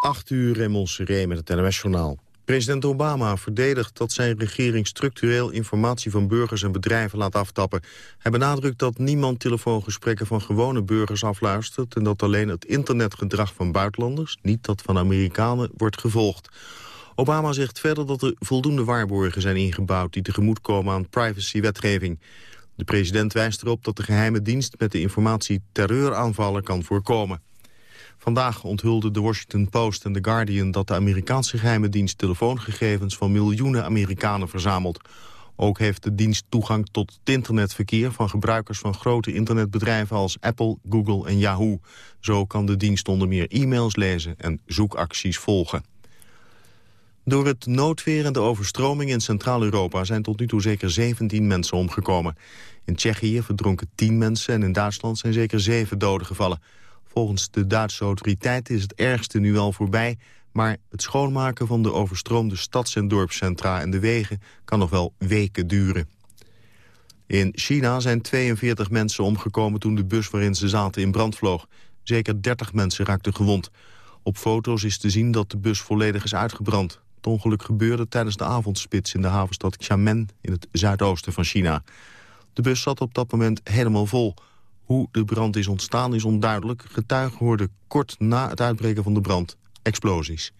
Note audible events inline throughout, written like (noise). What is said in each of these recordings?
8 uur Raymond Seré met het NOS-journaal. President Obama verdedigt dat zijn regering structureel informatie van burgers en bedrijven laat aftappen. Hij benadrukt dat niemand telefoongesprekken van gewone burgers afluistert... en dat alleen het internetgedrag van buitenlanders, niet dat van Amerikanen, wordt gevolgd. Obama zegt verder dat er voldoende waarborgen zijn ingebouwd... die tegemoetkomen aan privacywetgeving. De president wijst erop dat de geheime dienst met de informatie terreuraanvallen kan voorkomen. Vandaag onthulden de Washington Post en The Guardian... dat de Amerikaanse geheime dienst telefoongegevens van miljoenen Amerikanen verzamelt. Ook heeft de dienst toegang tot het internetverkeer van gebruikers van grote internetbedrijven als Apple, Google en Yahoo. Zo kan de dienst onder meer e-mails lezen en zoekacties volgen. Door het noodweer en de overstroming in Centraal-Europa zijn tot nu toe zeker 17 mensen omgekomen. In Tsjechië verdronken 10 mensen en in Duitsland zijn zeker 7 doden gevallen. Volgens de Duitse autoriteiten is het ergste nu wel voorbij... maar het schoonmaken van de overstroomde stads- en dorpscentra en de wegen... kan nog wel weken duren. In China zijn 42 mensen omgekomen toen de bus waarin ze zaten in brand vloog. Zeker 30 mensen raakten gewond. Op foto's is te zien dat de bus volledig is uitgebrand. Het ongeluk gebeurde tijdens de avondspits in de havenstad Xiamen... in het zuidoosten van China. De bus zat op dat moment helemaal vol... Hoe de brand is ontstaan is onduidelijk. Getuigen hoorden kort na het uitbreken van de brand explosies.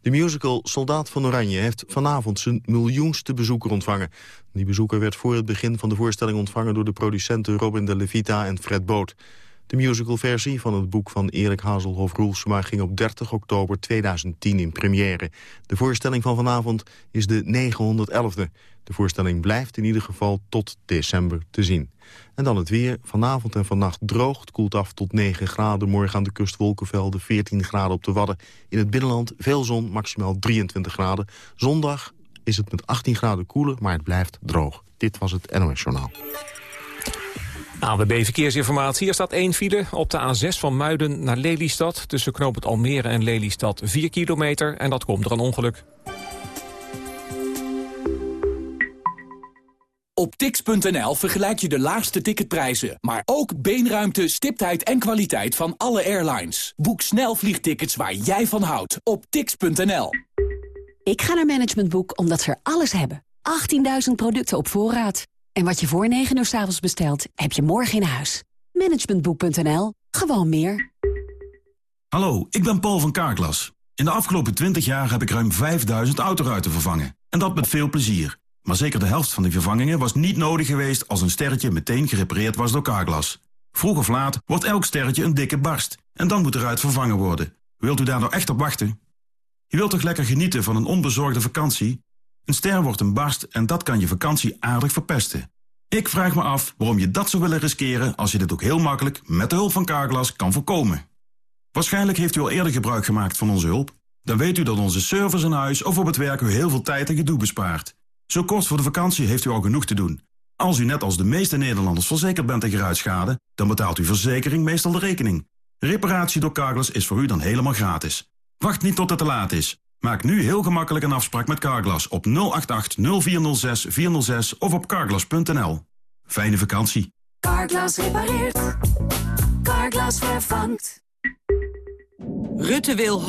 De musical Soldaat van Oranje heeft vanavond zijn miljoenste bezoeker ontvangen. Die bezoeker werd voor het begin van de voorstelling ontvangen... door de producenten Robin de Levita en Fred Boot. De musicalversie van het boek van Erik Hazelhoff-Roelsema... ging op 30 oktober 2010 in première. De voorstelling van vanavond is de 911e. De voorstelling blijft in ieder geval tot december te zien. En dan het weer. Vanavond en vannacht droogt, koelt af tot 9 graden. Morgen aan de kust wolkenvelden, 14 graden op de Wadden. In het binnenland veel zon, maximaal 23 graden. Zondag is het met 18 graden koeler, maar het blijft droog. Dit was het NOS Journaal. ANWB Verkeersinformatie. Er staat één file op de A6 van Muiden naar Lelystad. Tussen knooppunt Almere en Lelystad 4 kilometer. En dat komt door een ongeluk. Op tix.nl vergelijk je de laagste ticketprijzen, maar ook beenruimte, stiptheid en kwaliteit van alle airlines. Boek snel vliegtickets waar jij van houdt op tix.nl. Ik ga naar Management Boek omdat ze er alles hebben. 18.000 producten op voorraad. En wat je voor 9 uur s bestelt, heb je morgen in huis. Managementboek.nl. Gewoon meer. Hallo, ik ben Paul van Kaarklas. In de afgelopen 20 jaar heb ik ruim 5000 autoruiten vervangen. En dat met veel plezier. Maar zeker de helft van die vervangingen was niet nodig geweest... als een sterretje meteen gerepareerd was door Carglass. Vroeg of laat wordt elk sterretje een dikke barst. En dan moet de ruit vervangen worden. Wilt u daar nou echt op wachten? Je wilt toch lekker genieten van een onbezorgde vakantie? Een ster wordt een barst en dat kan je vakantie aardig verpesten. Ik vraag me af waarom je dat zou willen riskeren... als je dit ook heel makkelijk met de hulp van Carglass kan voorkomen. Waarschijnlijk heeft u al eerder gebruik gemaakt van onze hulp. Dan weet u dat onze service in huis of op het werk u heel veel tijd en gedoe bespaart. Zo kort voor de vakantie heeft u al genoeg te doen. Als u net als de meeste Nederlanders verzekerd bent tegen ruitschade... dan betaalt uw verzekering meestal de rekening. Reparatie door Carglass is voor u dan helemaal gratis. Wacht niet tot het te laat is. Maak nu heel gemakkelijk een afspraak met Carglass op 088 0406 406 of op carglass.nl. Fijne vakantie. Carglass repareert. Carglass vervangt. Rutte wil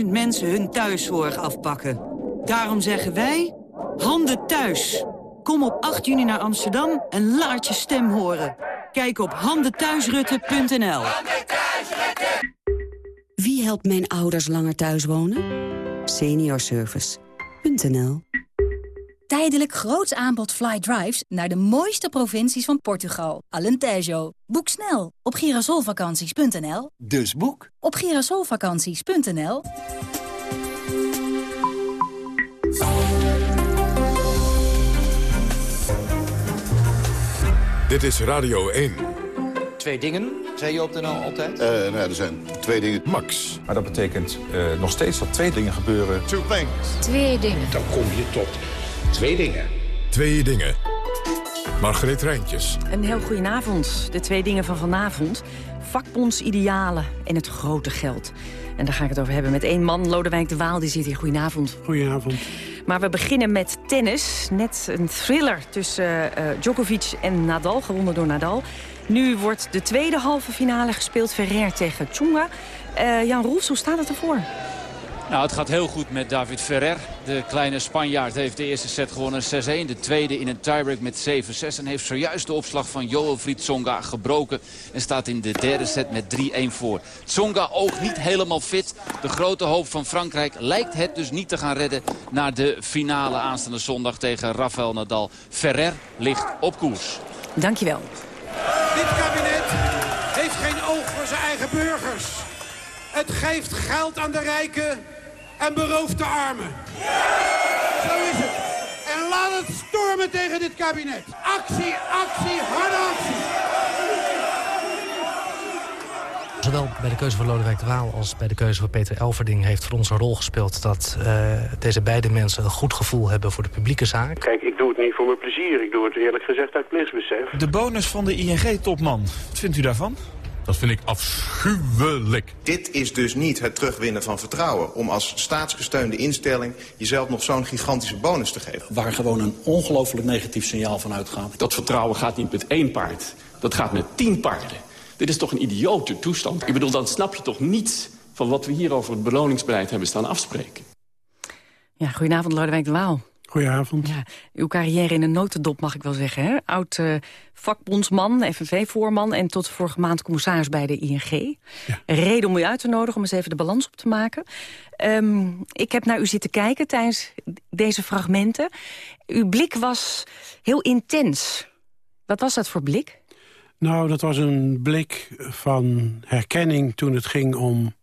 170.000 mensen hun thuiszorg afpakken. Daarom zeggen wij, handen thuis. Kom op 8 juni naar Amsterdam en laat je stem horen. Kijk op handenthuisrutte.nl. Wie helpt mijn ouders langer thuis wonen? Seniorservice.nl Tijdelijk groots aanbod fly drives naar de mooiste provincies van Portugal. Alentejo. Boek snel op girasolvakanties.nl. Dus boek op girasolvakanties.nl. Dit is Radio 1. Twee dingen, zei je op de NL altijd? Uh, nou, er zijn twee dingen. Max. Maar dat betekent uh, nog steeds dat twee dingen gebeuren. Two things. Twee dingen. Dan kom je tot twee dingen. Twee dingen. Margreet Rijntjes. Een heel goedenavond. De twee dingen van vanavond. Vakbondsidealen en het grote geld. En daar ga ik het over hebben met één man, Lodewijk de Waal. Die zit hier. Goedenavond. Goedenavond. Maar we beginnen met tennis. Net een thriller tussen uh, Djokovic en Nadal, gewonnen door Nadal. Nu wordt de tweede halve finale gespeeld, Ferrer tegen Tsonga. Uh, Jan Roels, hoe staat het ervoor? Nou, het gaat heel goed met David Ferrer. De kleine Spanjaard heeft de eerste set gewonnen 6-1. De tweede in een tiebreak met 7-6. En heeft zojuist de opslag van Joel Tsonga gebroken. En staat in de derde set met 3-1 voor. Tsonga ook niet helemaal fit. De grote hoop van Frankrijk lijkt het dus niet te gaan redden... naar de finale aanstaande zondag tegen Rafael Nadal. Ferrer ligt op koers. Dankjewel. Dit kabinet heeft geen oog voor zijn eigen burgers. Het geeft geld aan de rijken en berooft de armen. Zo is het. En laat het stormen tegen dit kabinet. Actie, actie, harde actie. Zowel bij de keuze van Lodewijk de Waal als bij de keuze van Peter Elverding... heeft voor ons een rol gespeeld dat uh, deze beide mensen een goed gevoel hebben voor de publieke zaak. Kijk, ik doe het niet voor mijn plezier. Ik doe het eerlijk gezegd uit plichtsbesef. De bonus van de ING-topman. Wat vindt u daarvan? Dat vind ik afschuwelijk. Dit is dus niet het terugwinnen van vertrouwen... om als staatsgesteunde instelling jezelf nog zo'n gigantische bonus te geven. Waar gewoon een ongelooflijk negatief signaal van uitgaat. Dat vertrouwen gaat niet met één paard. Dat gaat met tien paarden. Dit is toch een idiote toestand. Ik bedoel, dan snap je toch niets van wat we hier over het beloningsbeleid hebben staan afspreken. Ja, goedenavond Lodewijk de Waal. Goedenavond. Ja, uw carrière in een notendop mag ik wel zeggen. Hè? Oud uh, vakbondsman, FNV-voorman en tot vorige maand commissaris bij de ING. Ja. Reden om u uit te nodigen om eens even de balans op te maken. Um, ik heb naar u zitten kijken tijdens deze fragmenten. Uw blik was heel intens. Wat was dat voor blik? Nou, dat was een blik van herkenning toen het ging om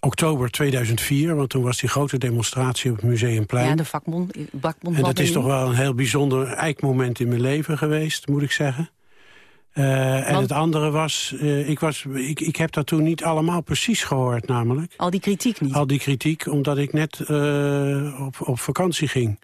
oktober 2004, want toen was die grote demonstratie op het Museumplein. Ja, de vakbond, vakbond En dat is toch wel een heel bijzonder eikmoment in mijn leven geweest, moet ik zeggen. Uh, en het andere was, uh, ik, was ik, ik heb dat toen niet allemaal precies gehoord namelijk. Al die kritiek niet? Al die kritiek, omdat ik net uh, op, op vakantie ging.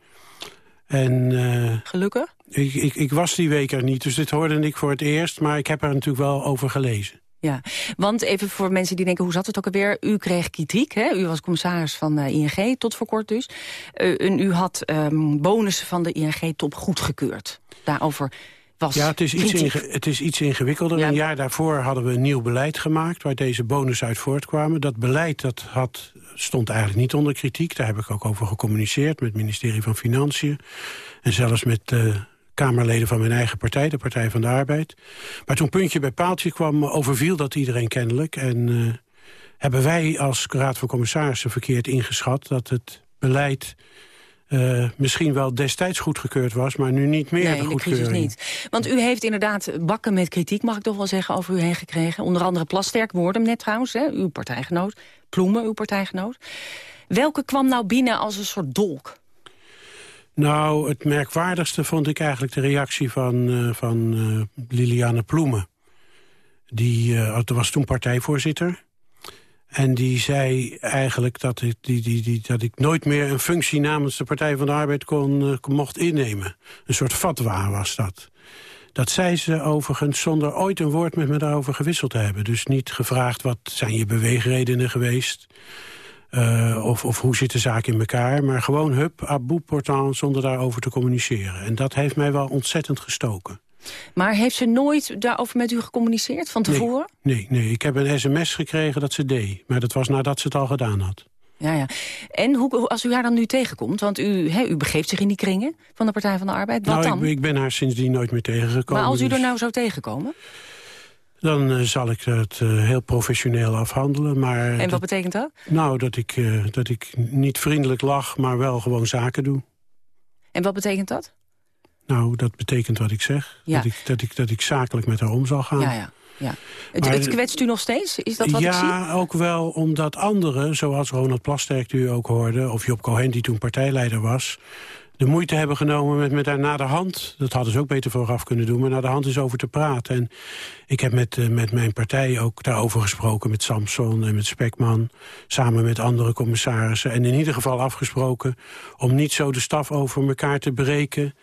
En, Gelukkig? Ik, ik, ik was die week er niet, dus dit hoorde ik voor het eerst. Maar ik heb er natuurlijk wel over gelezen. Ja, want even voor mensen die denken, hoe zat het ook alweer? U kreeg kritiek, hè? u was commissaris van uh, ING, tot voor kort dus. Uh, en u had um, bonussen van de ING-top goedgekeurd. Daarover was Ja, het is, iets, het is iets ingewikkelder. Ja. Een jaar daarvoor hadden we een nieuw beleid gemaakt... waar deze bonussen uit voortkwamen. Dat beleid dat had, stond eigenlijk niet onder kritiek. Daar heb ik ook over gecommuniceerd met het ministerie van Financiën. En zelfs met... Uh, Kamerleden van mijn eigen partij, de Partij van de Arbeid. Maar toen puntje bij paaltje kwam, overviel dat iedereen kennelijk. En uh, hebben wij als Raad van Commissarissen verkeerd ingeschat... dat het beleid uh, misschien wel destijds goedgekeurd was... maar nu niet meer nee, de goedkeuring. niet. Want u heeft inderdaad bakken met kritiek, mag ik toch wel zeggen, over u heen gekregen. Onder andere Plasterk, woorden net trouwens, hè, uw partijgenoot. Ploemen, uw partijgenoot. Welke kwam nou binnen als een soort dolk? Nou, het merkwaardigste vond ik eigenlijk de reactie van, uh, van uh, Liliane Ploemen. Die uh, was toen partijvoorzitter. En die zei eigenlijk dat ik, die, die, die, dat ik nooit meer een functie namens de Partij van de Arbeid kon, mocht innemen. Een soort fatwa was dat. Dat zei ze overigens zonder ooit een woord met me daarover gewisseld te hebben. Dus niet gevraagd wat zijn je beweegredenen geweest... Uh, of, of hoe zit de zaak in elkaar. Maar gewoon hup, aboe portaal zonder daarover te communiceren. En dat heeft mij wel ontzettend gestoken. Maar heeft ze nooit daarover met u gecommuniceerd van tevoren? Nee, nee, nee. ik heb een sms gekregen dat ze deed. Maar dat was nadat ze het al gedaan had. Ja, ja. En hoe, als u haar dan nu tegenkomt, want u, u begeeft zich in die kringen van de Partij van de Arbeid, wat nou, dan? Ik, ik ben haar sindsdien nooit meer tegengekomen. Maar als u dus... er nou zou tegenkomen? Dan uh, zal ik het uh, heel professioneel afhandelen. Maar en wat dat, betekent dat? Nou, dat ik, uh, dat ik niet vriendelijk lach, maar wel gewoon zaken doe. En wat betekent dat? Nou, dat betekent wat ik zeg. Ja. Dat, ik, dat, ik, dat ik zakelijk met haar om zal gaan. Ja, ja. Ja. Het, maar, het kwetst u nog steeds? Is dat wat ja, ik zie? Ja, ook wel omdat anderen, zoals Ronald Plasterk die u ook hoorde... of Job Cohen die toen partijleider was de moeite hebben genomen met, met daar naar de hand... dat hadden ze ook beter vooraf kunnen doen, maar naar de hand is over te praten. En ik heb met, uh, met mijn partij ook daarover gesproken... met Samson en met Spekman, samen met andere commissarissen... en in ieder geval afgesproken om niet zo de staf over elkaar te breken...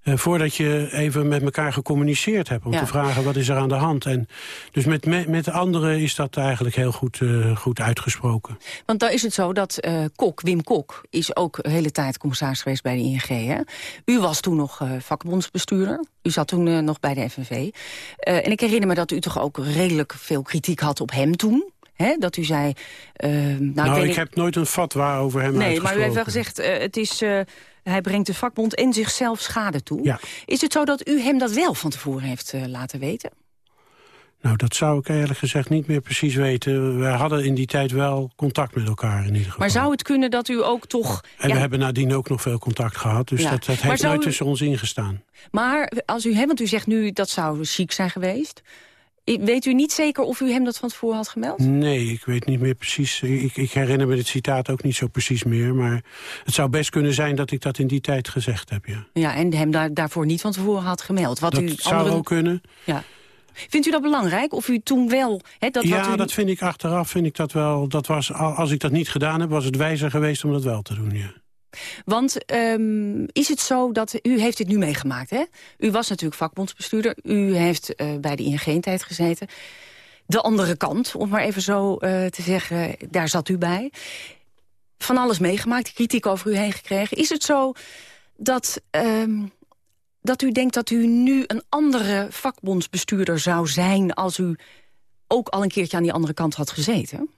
Eh, voordat je even met elkaar gecommuniceerd hebt. Om Ja. te vragen wat is er aan de hand. En dus met, met, met de anderen is dat eigenlijk heel goed, eh, goed uitgesproken. Want daar is het zo dat eh, Kok, Wim Kok, is ook de hele tijd commissaris geweest bij de ING. Hè? U was toen nog vakbondsbestuurder. U zat toen nog bij de FNV. En ik herinner me dat u toch ook redelijk veel kritiek had op hem toen. Hè? Dat u zei... nou, Nou, ik niet- heb nooit een fatwa over hem Nee, maar u heeft wel gezegd, het is, hij brengt de vakbond en zichzelf schade toe. Ja. Is het zo dat u hem dat wel van tevoren heeft eh, laten weten? Nou, dat zou ik eerlijk gezegd niet meer precies weten. We hadden in die tijd wel contact met elkaar in ieder geval. Maar zou het kunnen dat u ook toch... En ja, we hebben nadien ook nog veel contact gehad. Dus Ja. dat, dat heeft nooit u- tussen ons ingestaan. Maar als u hem, want u zegt nu dat zou chic zijn geweest... Weet u niet zeker of u hem dat van tevoren had gemeld? Nee, ik weet niet meer precies. Ik, ik herinner me het citaat ook niet zo precies meer. Maar het zou best kunnen zijn dat ik dat in die tijd gezegd heb, ja. Ja, en hem daar, daarvoor niet van tevoren had gemeld. Wat dat u zou anderen- ook kunnen. Ja. Vindt u dat belangrijk? Of u toen wel... Hè, dat ja, u... dat vind ik achteraf. Vind ik dat wel. Dat was, al- als ik dat niet gedaan heb, was het wijzer geweest om dat wel te doen, ja. Want ehm, is het zo dat... U heeft dit nu meegemaakt, hè? U was natuurlijk vakbondsbestuurder. U heeft eh, bij de ING een tijd gezeten. De andere kant, om maar even zo eh, te zeggen, daar zat u bij. Van alles meegemaakt, kritiek over u heen gekregen. Is het zo dat, ehm, dat u denkt dat u nu een andere vakbondsbestuurder zou zijn... als u ook al een keertje aan die andere kant had gezeten?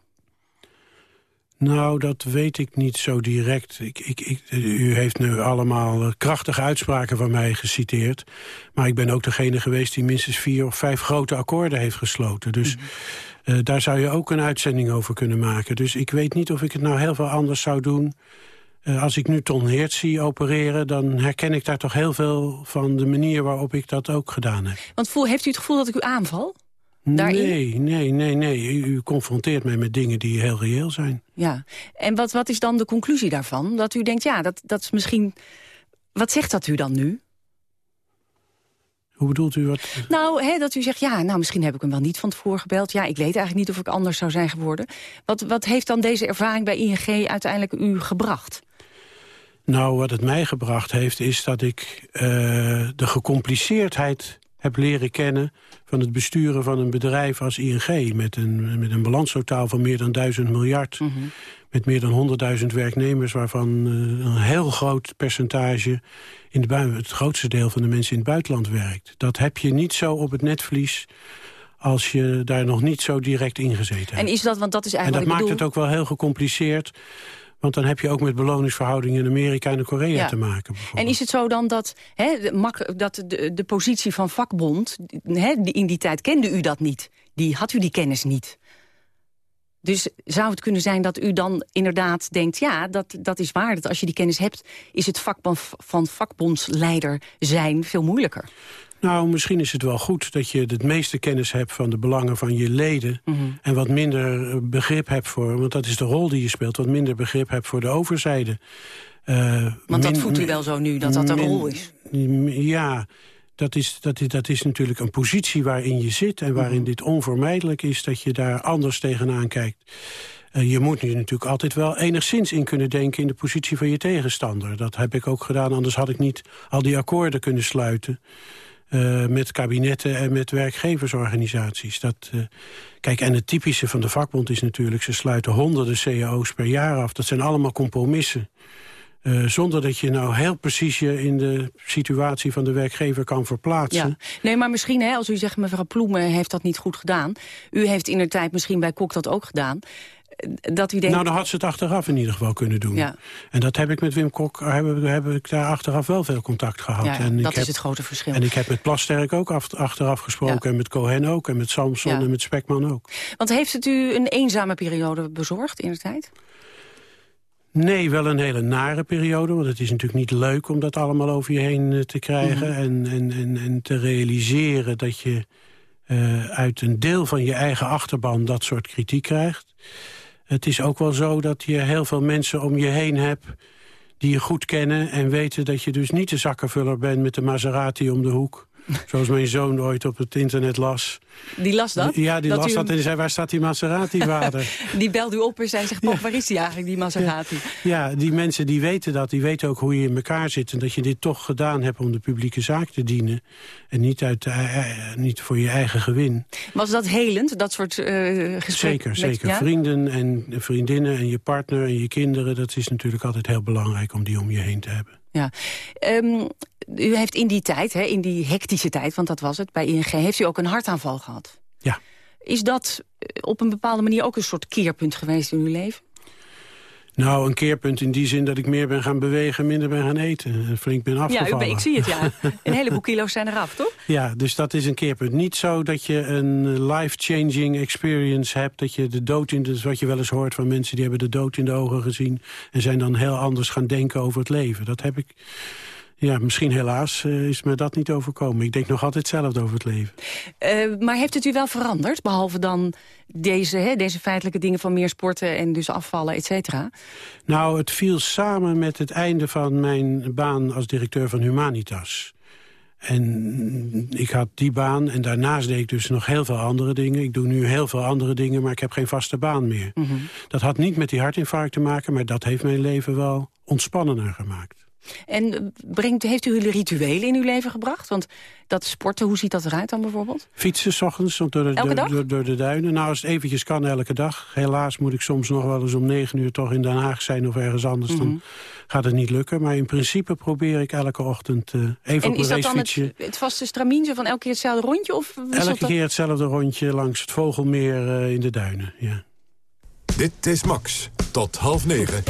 Nou, dat weet ik niet zo direct. Ik, ik, ik, u heeft nu allemaal krachtige uitspraken van mij geciteerd. Maar ik ben ook degene geweest die minstens vier of vijf grote akkoorden heeft gesloten. Dus eh, daar zou je ook een uitzending over kunnen maken. Dus ik weet niet of ik het nou heel veel anders zou doen. Eh, als ik nu Ton Heert zie opereren... dan herken ik daar toch heel veel van de manier waarop ik dat ook gedaan heb. Want voel, heeft u het gevoel dat ik u aanval? Daarin? Nee, nee, nee, nee. U, u confronteert mij met dingen die heel reëel zijn. Ja, en wat, wat is dan de conclusie daarvan? Dat u denkt, ja, dat, dat is misschien... Wat zegt dat u dan nu? Hoe bedoelt u wat? Nou, hè, dat u zegt, ja, nou, misschien heb ik hem wel niet van tevoren gebeld. Ja, ik weet eigenlijk niet of ik anders zou zijn geworden. Wat, wat heeft dan deze ervaring bij ING uiteindelijk u gebracht? Nou, wat het mij gebracht heeft, is dat ik eh, de gecompliceerdheid heb leren kennen... van het besturen van een bedrijf als ING... met een, met een balanstotaal van meer dan duizend miljard... met meer dan 100.000 werknemers... waarvan eh, een heel groot percentage... In de het grootste deel van de mensen in het buitenland werkt. Dat heb je niet zo op het netvlies als je daar nog niet zo direct in gezeten hebt. En is dat, want dat is En eigenlijk dat wat maakt het ook wel heel gecompliceerd. Want dan heb je ook met beloningsverhoudingen in Amerika en Korea Ja. te maken. En is het zo dan dat, hè, dat de, de positie van vakbond... Hè, in die tijd kende u dat niet? Die, had u die kennis niet? Dus zou het kunnen zijn dat u dan inderdaad denkt... ja, dat, dat is waar, dat als je die kennis hebt... is het vakbond, van vakbondsleider zijn veel moeilijker? Nou, misschien is het wel goed dat je het meeste kennis hebt van de belangen van je leden. Mhm. En wat minder eh, begrip hebt voor, want dat is de rol die je speelt, wat minder begrip hebt voor de overzijde. Eh, Want dat voelt u wel zo nu, dat dat een min- rol is. Ja, dat is, dat, is, dat is natuurlijk een positie waarin je zit... en waarin Mhm. dit onvermijdelijk is dat je daar anders tegenaan kijkt. Eh, je moet nu natuurlijk altijd wel enigszins in kunnen denken... in de positie van je tegenstander. Dat heb ik ook gedaan, anders had ik niet al die akkoorden kunnen sluiten... eh, met kabinetten en met werkgeversorganisaties. Dat, eh, kijk, en het typische van de vakbond is natuurlijk... ze sluiten honderden cao's per jaar af. Dat zijn allemaal compromissen. Eh, zonder dat je nou heel precies je in de situatie van de werkgever kan verplaatsen. Nee, maar misschien, hè, als u zegt, mevrouw Ploemen heeft dat niet goed gedaan. U heeft in de tijd misschien bij Kok dat ook gedaan. Dat u denkt... Nou, dan had ze het achteraf in ieder geval kunnen doen. Ja. En dat heb ik met Wim Kok, heb, heb ik daar achteraf wel veel contact gehad. Ja, en ik dat is heb, het grote verschil. En ik heb met Plasterk ook af- achteraf gesproken. En met Cohen ook. En met Samson en met Spekman ook. Want heeft het u een eenzame periode bezorgd in de tijd? Nee, wel een hele nare periode. Want het is natuurlijk niet leuk om dat allemaal over je heen eh, te krijgen. Mhm. en, en, en, en te realiseren dat je eh, uit een deel van je eigen achterban dat soort kritiek krijgt. Het is ook wel zo dat je heel veel mensen om je heen hebt... die je goed kennen en weten dat je dus niet de zakkenvuller bent met de Maserati om de hoek. Zoals mijn zoon ooit op het internet las. Die las dat? Ja, die Dat las u dat en die zei, waar staat die Maserati-vader? (laughs) Die belde u op en zei zich, pap, waar is die eigenlijk, die Maserati? ja, die mensen die weten dat, die weten ook hoe je in elkaar zit... en dat je dit toch gedaan hebt om de publieke zaak te dienen... en niet, uit, eh, eh, niet voor je eigen gewin. Was dat helend, dat soort eh gesprekken? Zeker, met- zeker. ja? Vrienden en vriendinnen en je partner en je kinderen... dat is natuurlijk altijd heel belangrijk om die om je heen te hebben. Ja. Ehm, u heeft in die tijd, hè, in die hectische tijd, want dat was het, bij ING... heeft u ook een hartaanval gehad. Ja. Is dat eh, op een bepaalde manier ook een soort keerpunt geweest in uw leven? Nou, een keerpunt in die zin dat ik meer ben gaan bewegen... minder ben gaan eten en flink ben Ja, afgevallen. u, ben- ik zie het, ja. (laughs) Een heleboel kilo's zijn eraf, toch? Ja, dus dat is een keerpunt. Niet zo dat je een life-changing experience hebt... dat je de dood in de... wat je wel eens hoort van mensen... die hebben de dood in de ogen gezien... en zijn dan heel anders gaan denken over het leven. Dat heb ik... Ja, misschien helaas eh, is me dat niet overkomen. Ik denk nog altijd hetzelfde over het leven. Eh, maar heeft het u wel veranderd, behalve dan deze, hè, deze feitelijke dingen van meer sporten... en dus afvallen, et cetera? Nou, het viel samen met het einde van mijn baan als directeur van Humanitas. En ik had die baan en daarnaast deed ik dus nog heel veel andere dingen. Ik doe nu heel veel andere dingen, maar ik heb geen vaste baan meer. Mhm. Dat had niet met die hartinfarct te maken, maar dat heeft mijn leven wel ontspannender gemaakt. En eh, brengt, heeft u rituelen in uw leven gebracht? Want dat sporten, hoe ziet dat eruit dan bijvoorbeeld? Fietsen, s ochtends, door de, door, dag? door, door de duinen. Nou, als het eventjes kan, elke dag. Helaas moet ik soms nog wel eens om negen uur toch in Den Haag zijn of ergens anders. Mhm. Dan gaat het niet lukken. Maar in principe probeer ik elke ochtend eh, even en op is mijn dat dan racefietsje... het, het vaste stramien, zo van elke keer hetzelfde rondje? Of Elke dat? keer hetzelfde rondje langs het Vogelmeer eh, in de duinen, ja. Dit is Max. Tot half negen.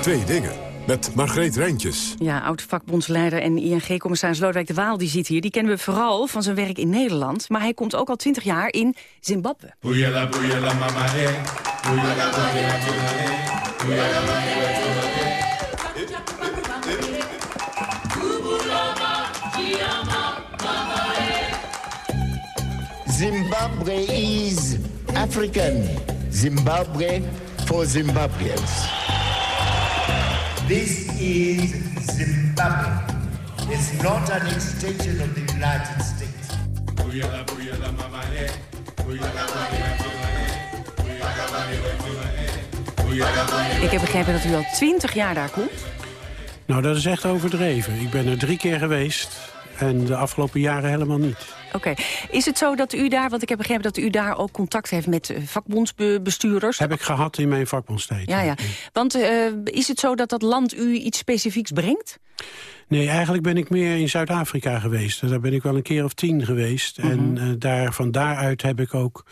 Twee dingen. Met Margreet Rijntjes. Ja, oud-vakbondsleider en ING-commissaris Lodewijk de Waal die zit hier. Die kennen we vooral van zijn werk in Nederland. Maar hij komt ook al twintig jaar in Zimbabwe. Mama, eh. Zimbabwe is African. Zimbabwe for Zimbabweans. This is Zimbabwe. It's not an extension of the United States. Ik heb begrepen dat u al twintig jaar daar komt. Nou, dat is echt overdreven. Ik ben er drie keer geweest en de afgelopen jaren helemaal niet. Oké. Is het zo dat u daar, want ik heb begrepen dat u daar ook contact heeft met eh, vakbondsbestuurders? Heb ik gehad in mijn vakbondstijd. Ja, ja. Want eh, is het zo dat dat land u iets specifieks brengt? Nee, eigenlijk ben ik meer in Zuid-Afrika geweest. Daar ben ik wel een keer of tien geweest. Mhm. En eh, daar, van daaruit heb ik ook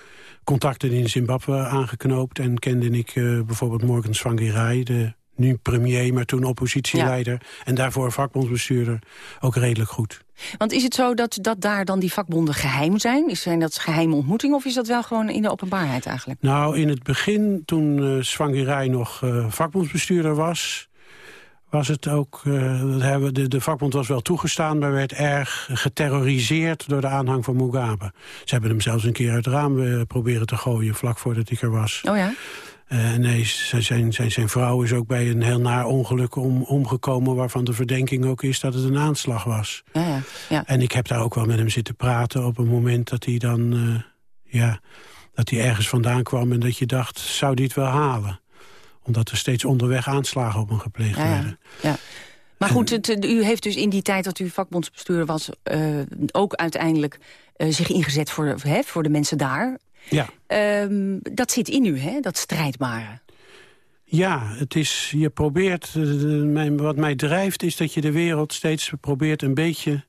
contacten in Zimbabwe aangeknoopt. En kende ik eh, bijvoorbeeld Morgan Tsvangirai, de nu premier, maar toen oppositieleider. En daarvoor vakbondsbestuurder, ook redelijk goed. Want is het zo dat, dat daar dan die vakbonden geheim zijn? Is- Zijn dat geheime ontmoetingen of is dat wel gewoon in de openbaarheid eigenlijk? Nou, in het begin, toen uh, Swangirai nog uh, vakbondsbestuurder was... was het ook... Uh, hebben, de, de vakbond was wel toegestaan... maar werd erg geterroriseerd door de aanhang van Mugabe. Ze hebben hem zelfs een keer uit het raam uh, proberen te gooien... vlak voordat ik er was. Oh ja? Uh, nee, zijn, zijn, zijn vrouw is ook bij een heel naar ongeluk om, omgekomen... waarvan de verdenking ook is dat het een aanslag was. Ja, ja, ja. En ik heb daar ook wel met hem zitten praten op een moment dat hij dan... Uh, ja, dat hij ergens vandaan kwam en dat je dacht, zou die het wel halen? Omdat er steeds onderweg aanslagen op hem gepleegd werden. Ja. Maar goed, het, u heeft dus in die tijd dat u vakbondsbestuurder was... Uh, ook uiteindelijk uh, zich ingezet voor, hè, voor de mensen daar. Ja. Um, dat zit in u, hè, dat strijdbare. Ja, het is, je probeert, mijn, wat mij drijft is dat je de wereld steeds probeert een beetje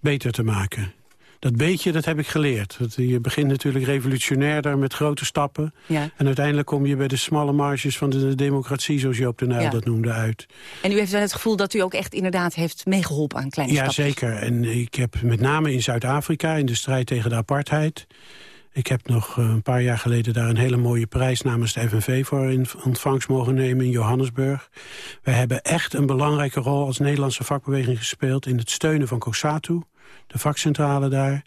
beter te maken. Dat beetje, dat heb ik geleerd. Je begint natuurlijk revolutionair daar met grote stappen. Ja. En uiteindelijk kom je bij de smalle marges van de democratie, zoals Joop de Nijl ja. dat noemde, uit. En u heeft wel het gevoel dat u ook echt inderdaad heeft meegeholpen aan kleine ja, stappen? Ja, zeker. En ik heb met name in Zuid-Afrika, in de strijd tegen de apartheid... Ik heb nog een paar jaar geleden daar een hele mooie prijs namens de FNV voor in ontvangst mogen nemen in Johannesburg. Wij hebben echt een belangrijke rol als Nederlandse vakbeweging gespeeld in het steunen van COSATU, de vakcentrale daar,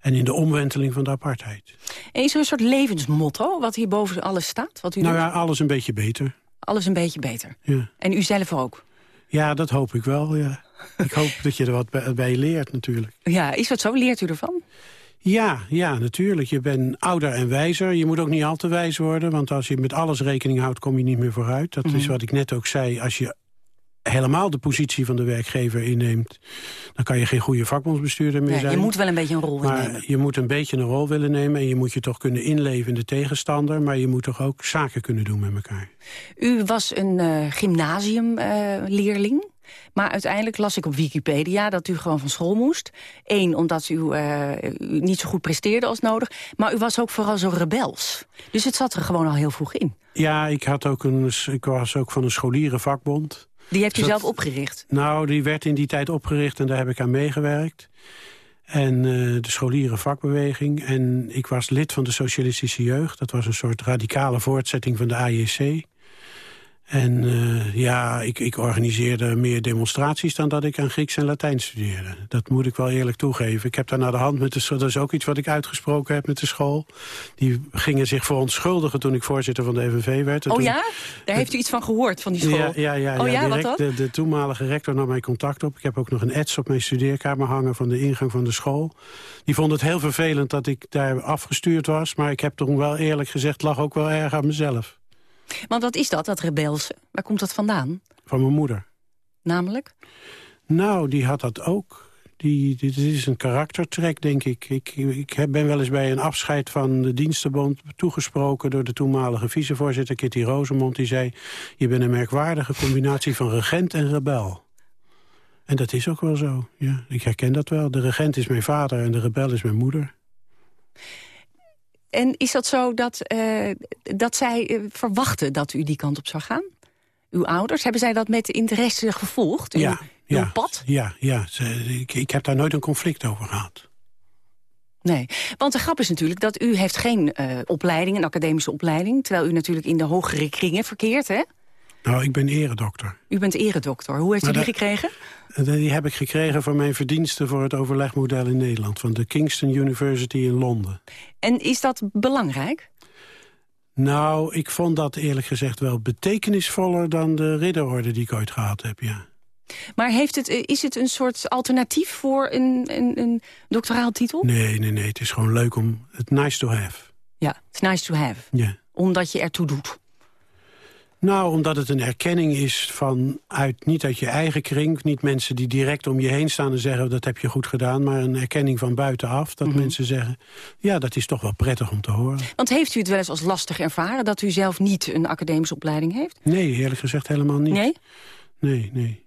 en in de omwenteling van de apartheid. En is er een soort levensmotto wat hier boven alles staat? Wat u nou doet? ja, alles een beetje beter. Alles een beetje beter. Ja. En u zelf ook? Ja, dat hoop ik wel, ja. ik hoop dat je er wat bij, bij leert natuurlijk. Ja, is dat zo? Leert u ervan? Ja, ja, natuurlijk. Je bent ouder en wijzer. Je moet ook niet al te wijs worden, want als je met alles rekening houdt... kom je niet meer vooruit. Dat is Mhm. wat ik net ook zei. Als je helemaal de positie van de werkgever inneemt... dan kan je geen goede vakbondsbestuurder meer Nee, zijn. je moet wel een beetje een rol maar innemen. je moet een beetje een rol willen nemen... en je moet je toch kunnen inleven in de tegenstander... maar je moet toch ook zaken kunnen doen met elkaar. U was een eh gymnasiumleerling. Maar uiteindelijk las ik op Wikipedia dat u gewoon van school moest. Eén, omdat u, eh, u niet zo goed presteerde als nodig. Maar u was ook vooral zo rebels. Dus het zat er gewoon al heel vroeg in. Ja, ik, had ook een, ik was ook van een scholierenvakbond. Die heeft u Dus dat- zelf opgericht. Nou, die werd in die tijd opgericht en daar heb ik aan meegewerkt. En eh, de scholieren vakbeweging. En ik was lid van de Socialistische Jeugd. Dat was een soort radicale voortzetting van de AJC. En eh, ja, ik, ik organiseerde meer demonstraties dan dat ik aan Grieks en Latijn studeerde. Dat moet ik wel eerlijk toegeven. Ik heb daar naar de hand met de school, dat is ook iets wat ik uitgesproken heb met de school. Die gingen zich verontschuldigen toen ik voorzitter van de FNV werd. En Oh toen- ja? Daar heeft u iets van gehoord, van die school? ja, ja, ja, oh ja, wat? De, de toenmalige rector nam mij contact op. Ik heb ook nog een ets op mijn studeerkamer hangen van de ingang van de school. Die vond het heel vervelend dat ik daar afgestuurd was. Maar ik heb toen wel eerlijk gezegd, lag ook wel erg aan mezelf. Want wat is dat, dat rebelse? Waar komt dat vandaan? Van mijn moeder. Namelijk? Nou, die had dat ook. Die, dit is een karaktertrek, denk ik. Ik, ik heb- ben wel eens bij een afscheid van de dienstenbond toegesproken... door de toenmalige vicevoorzitter Kitty Rosemond. Die zei, je bent een merkwaardige combinatie van regent en rebel. En dat is ook wel zo, ja. Ik herken dat wel. De regent is mijn vader en de rebel is mijn moeder. En is dat zo dat, eh, dat zij eh, verwachten dat u die kant op zou gaan? Uw ouders, hebben zij dat met interesse gevolgd? Uw, Ja, uw pad? Ja, ja. Ik, ik heb daar nooit een conflict over gehad. Nee, want de grap is natuurlijk dat u heeft geen eh, opleiding, een academische opleiding... terwijl u natuurlijk in de hogere kringen verkeert, hè? Nou, ik ben eredokter. U bent eredokter. Hoe heeft Maar u die dat- gekregen? En Die heb ik gekregen voor mijn verdiensten voor het overlegmodel in Nederland... van de Kingston University in Londen. En is dat belangrijk? Nou, ik vond dat eerlijk gezegd wel betekenisvoller... dan de ridderorde die ik ooit gehad heb, ja. Maar heeft het, eh, is het een soort alternatief voor een, een, een doctoraal titel? Nee, nee, nee, het is gewoon leuk om... Het nice to have. Ja, it's nice to have. Ja. Omdat je ertoe doet. Nou, omdat het een erkenning is van uit, niet uit je eigen kring... niet mensen die direct om je heen staan en zeggen... dat heb je goed gedaan, maar een erkenning van buitenaf. Dat Mhm. mensen zeggen, ja, dat is toch wel prettig om te horen. Want heeft u het wel eens als lastig ervaren... dat u zelf niet een academische opleiding heeft? Nee, eerlijk gezegd helemaal niet. Nee? Nee, nee.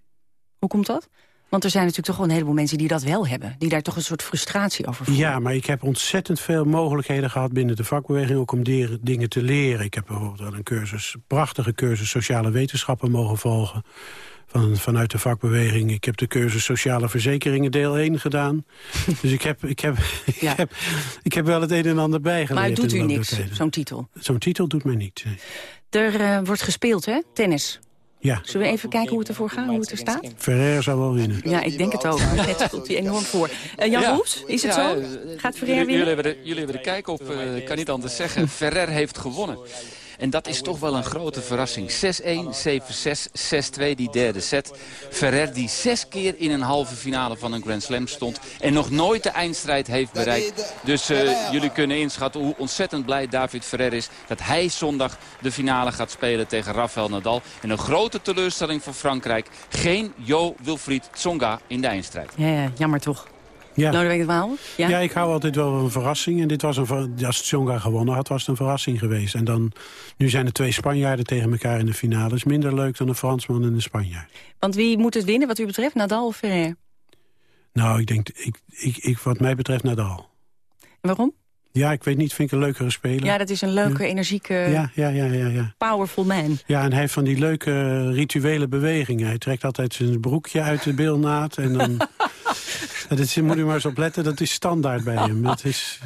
Hoe komt dat? Want er zijn natuurlijk toch wel een heleboel mensen die dat wel hebben. Die daar toch een soort frustratie over voelen. Ja, maar ik heb ontzettend veel mogelijkheden gehad binnen de vakbeweging... ook om dingen te leren. Ik heb bijvoorbeeld wel een cursus, prachtige cursus sociale wetenschappen mogen volgen... Van, vanuit de vakbeweging. Ik heb de cursus sociale verzekeringen deel 1 gedaan. (laughs) dus ik heb, ik, heb, ik, heb, ik heb wel het een en ander bijgeleerd. Maar het doet u niks, zo'n titel. Zo'n titel doet mij niet. Er eh, wordt gespeeld, hè? Tennis. Ja, Zullen we even kijken hoe het ervoor gaat, hoe het er staat? Ferrer zal wel winnen. Ja, ik denk het ook. Het komt hij enorm voor. Eh, Jan Ja. Is het Ja, zo? eh, Gaat Ferrer jullie, jullie, winnen? hebben er, jullie hebben er kijk op, eh, ik kan niet anders zeggen. Ferrer heeft gewonnen. En dat is toch wel een grote verrassing. 6-1, 7-6, 6-2, die derde set. Ferrer die zes keer in een halve finale van een Grand Slam stond... en nog nooit de eindstrijd heeft bereikt. Dus eh, jullie kunnen inschatten hoe ontzettend blij David Ferrer is... dat hij zondag de finale gaat spelen tegen Rafael Nadal. En een grote teleurstelling voor Frankrijk. Geen Jo Wilfried Tsonga in de eindstrijd. Ja, ja, jammer toch. Ja. Lodewijk de Waal? Ja? Ja? ik hou altijd wel van verrassing. En dit was een, als Tsonga gewonnen had, was het een verrassing geweest. En dan, nu zijn er twee Spanjaarden tegen elkaar in de finale. is minder leuk dan een Fransman en een Spanjaard. Want wie moet het winnen wat u betreft? Nadal of Ferrer? Nou, ik denk, ik, ik, ik, wat mij betreft Nadal. En waarom? Ja, ik weet niet, vind ik een leukere speler. Ja, dat is een leuke, Ja. energieke, ja, ja, ja, ja, ja. powerful man. Ja, en hij heeft van die leuke rituele bewegingen. Hij trekt altijd zijn broekje uit de bilnaad en dan... (laughs) (laughs) dat is, moet u maar eens opletten, dat is standaard bij hem. Dat is